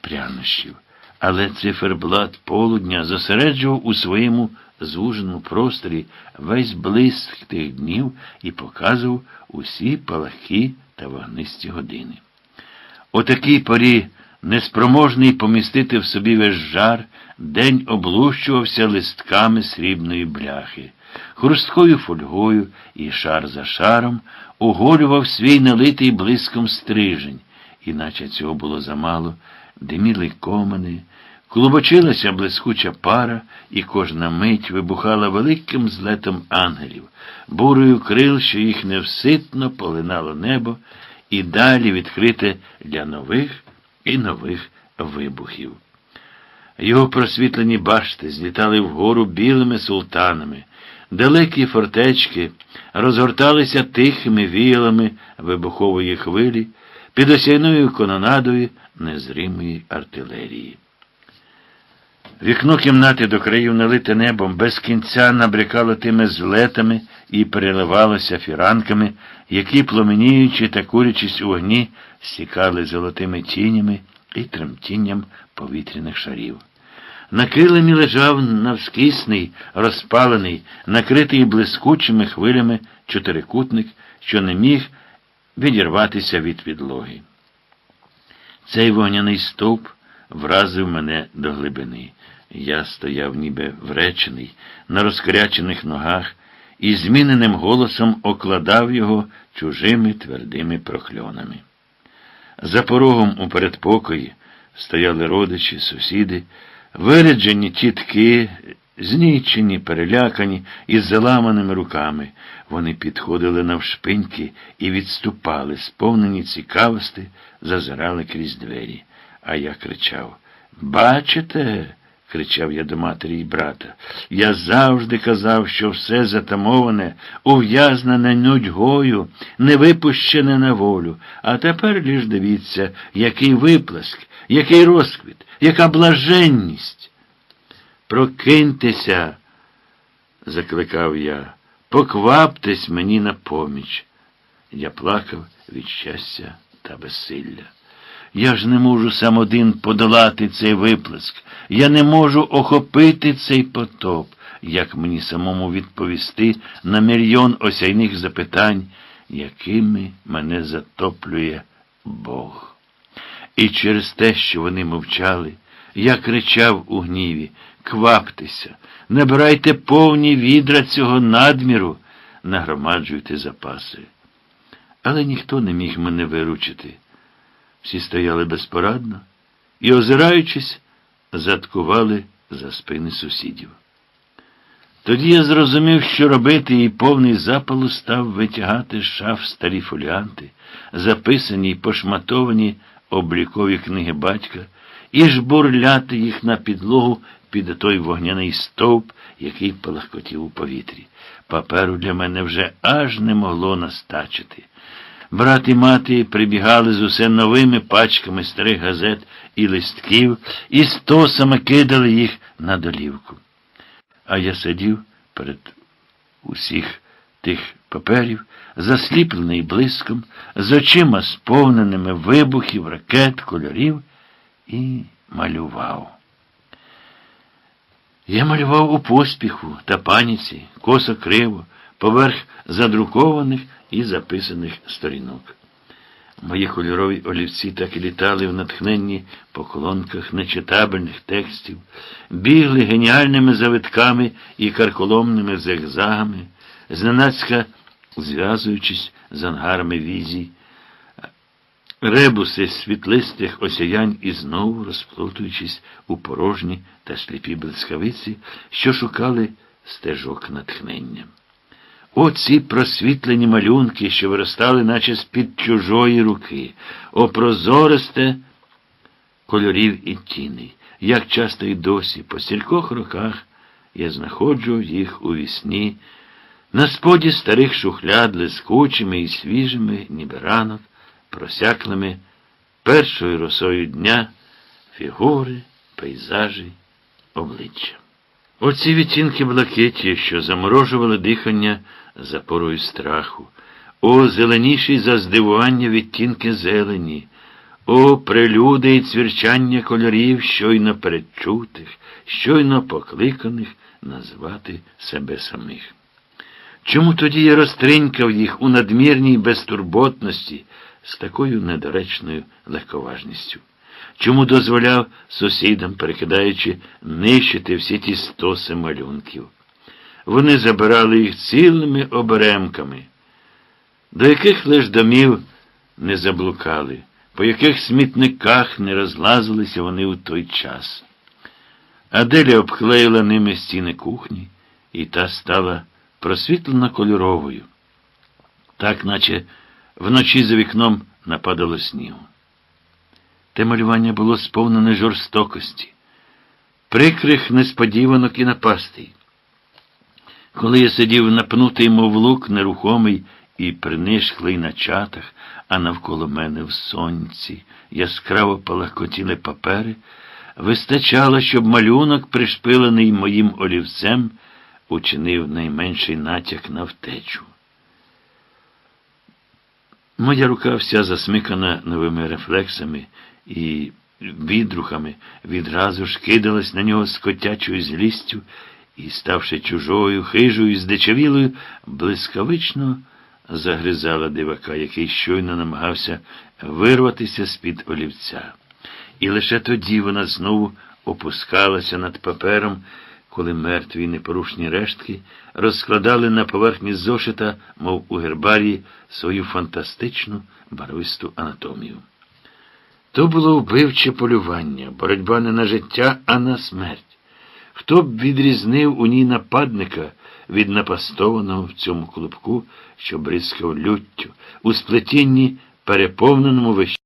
прянощів. Але циферблат полудня зосереджував у своєму звуженому просторі весь блиск тих днів і показував усі палахи та вогнисті години. О такій порі, неспроможний помістити в собі весь жар, день облущувався листками срібної бляхи, хрусткою фольгою і шар за шаром оголював свій налитий блиском стрижень, іначе цього було замало, диміли комини, Клубочилася блискуча пара, і кожна мить вибухала великим злетом ангелів, бурою крил, що їх невситно полинало небо, і далі відкрите для нових і нових вибухів. Його просвітлені башти злітали вгору білими султанами, далекі фортечки розгорталися тихими віялами вибухової хвилі під осяйною кононадою незримої артилерії. Вікно кімнати до країв налите небом без кінця набрякало тими злетами і переливалося фіранками, які, пломеніючи та курячись у вогні, стікали золотими тінями і тремтінням повітряних шарів. На килимі лежав навскісний, розпалений, накритий блискучими хвилями чотирикутник, що не міг відірватися від підлоги. Цей вогняний стовп вразив мене до глибини. Я стояв ніби вречений, на розкрячених ногах, і зміненим голосом окладав його чужими твердими прокльонами. За порогом у передпокої стояли родичі, сусіди, виряджені тітки, знічені, перелякані із заламаними руками. Вони підходили навшпиньки і відступали, сповнені цікавості, зазирали крізь двері. А я кричав Бачите? Кричав я до матері й брата. Я завжди казав, що все затамоване, ув'язнене нудьгою, не випущене на волю. А тепер лиш дивіться, який виплеск, який розквіт, яка блаженність. Прокиньтеся, закликав я, покваптесь мені на поміч. Я плакав від щастя та безсилля. Я ж не можу сам один подолати цей виплеск. Я не можу охопити цей потоп, як мені самому відповісти на мільйон осяйних запитань, якими мене затоплює Бог. І через те, що вони мовчали, я кричав у гніві Кваптеся, набирайте повні відра цього надміру, нагромаджуйте запаси. Але ніхто не міг мене виручити. Всі стояли безпорадно і, озираючись, заткували за спини сусідів. Тоді я зрозумів, що робити, і повний запалу став витягати з шаф старі фоліанти, записані й пошматовані облікові книги батька, і жбурляти їх на підлогу під той вогняний стовп, який палахкотів у повітрі. Паперу для мене вже аж не могло настачити. Брат і мати прибігали з усе новими пачками старих газет і листків, і стосами кидали їх на долівку. А я сидів перед усіх тих паперів, засліплений блиском, з очима сповненими вибухів, ракет, кольорів, і малював. Я малював у поспіху та паніці, косо криво, поверх задрукованих і записаних сторінок. Мої кольорові олівці так і літали в натхненні по колонках нечитабельних текстів, бігли геніальними завитками і карколомними зигзагами, зненацька зв'язуючись з ангарами візій, ребуси світлистих осяянь і знову розплутуючись у порожні та сліпі блискавиці, що шукали стежок натхнення. Оці просвітлені малюнки, що виростали, наче з-під чужої руки, опрозористе кольорів і тіней. Як часто й досі, по стількох роках, я знаходжу їх у вісні, на споді старих шухляд, лискучими і свіжими, ніби ранок, просяклими першою росою дня, фігури, пейзажі, обличчя. Оці відтінки блакиті, що заморожували дихання запорою страху, о зеленіші за здивування відтінки зелені, о прелюди і цвірчання кольорів, щойно передчутих, щойно покликаних назвати себе самих. Чому тоді я розтринькав їх у надмірній безтурботності з такою недоречною легковажністю? Чому дозволяв сусідам, перекидаючи, нищити всі ті стоси малюнків? Вони забирали їх цілими оберемками, до яких лиш домів не заблукали, по яких смітниках не розлазилися вони у той час. Аделя обклеїла ними стіни кухні, і та стала просвітлена кольоровою, так наче вночі за вікном нападало снігу. Те малювання було сповнене жорстокості, прикрих несподіванок і напастей. Коли я сидів напнутий, мов лук, нерухомий і принишклий на чатах, а навколо мене в сонці яскраво палахкотіли папери, вистачало, щоб малюнок, пришпилений моїм олівцем, учинив найменший натяк на втечу. Моя рука вся засмикана новими рефлексами і відрухами, відразу ж кидалась на нього з котячою злістю і, ставши чужою, хижою, здичавілою, блискавично загризала дивака, який щойно намагався вирватися з-під олівця. І лише тоді вона знову опускалася над папером, коли мертві непорушні рештки розкладали на поверхні зошита, мов у гербарії, свою фантастичну барвисту анатомію. То було вбивче полювання, боротьба не на життя, а на смерть. Хто б відрізнив у ній нападника від напастованого в цьому клубку, що бризкав люттю, у сплетінні, переповненому весь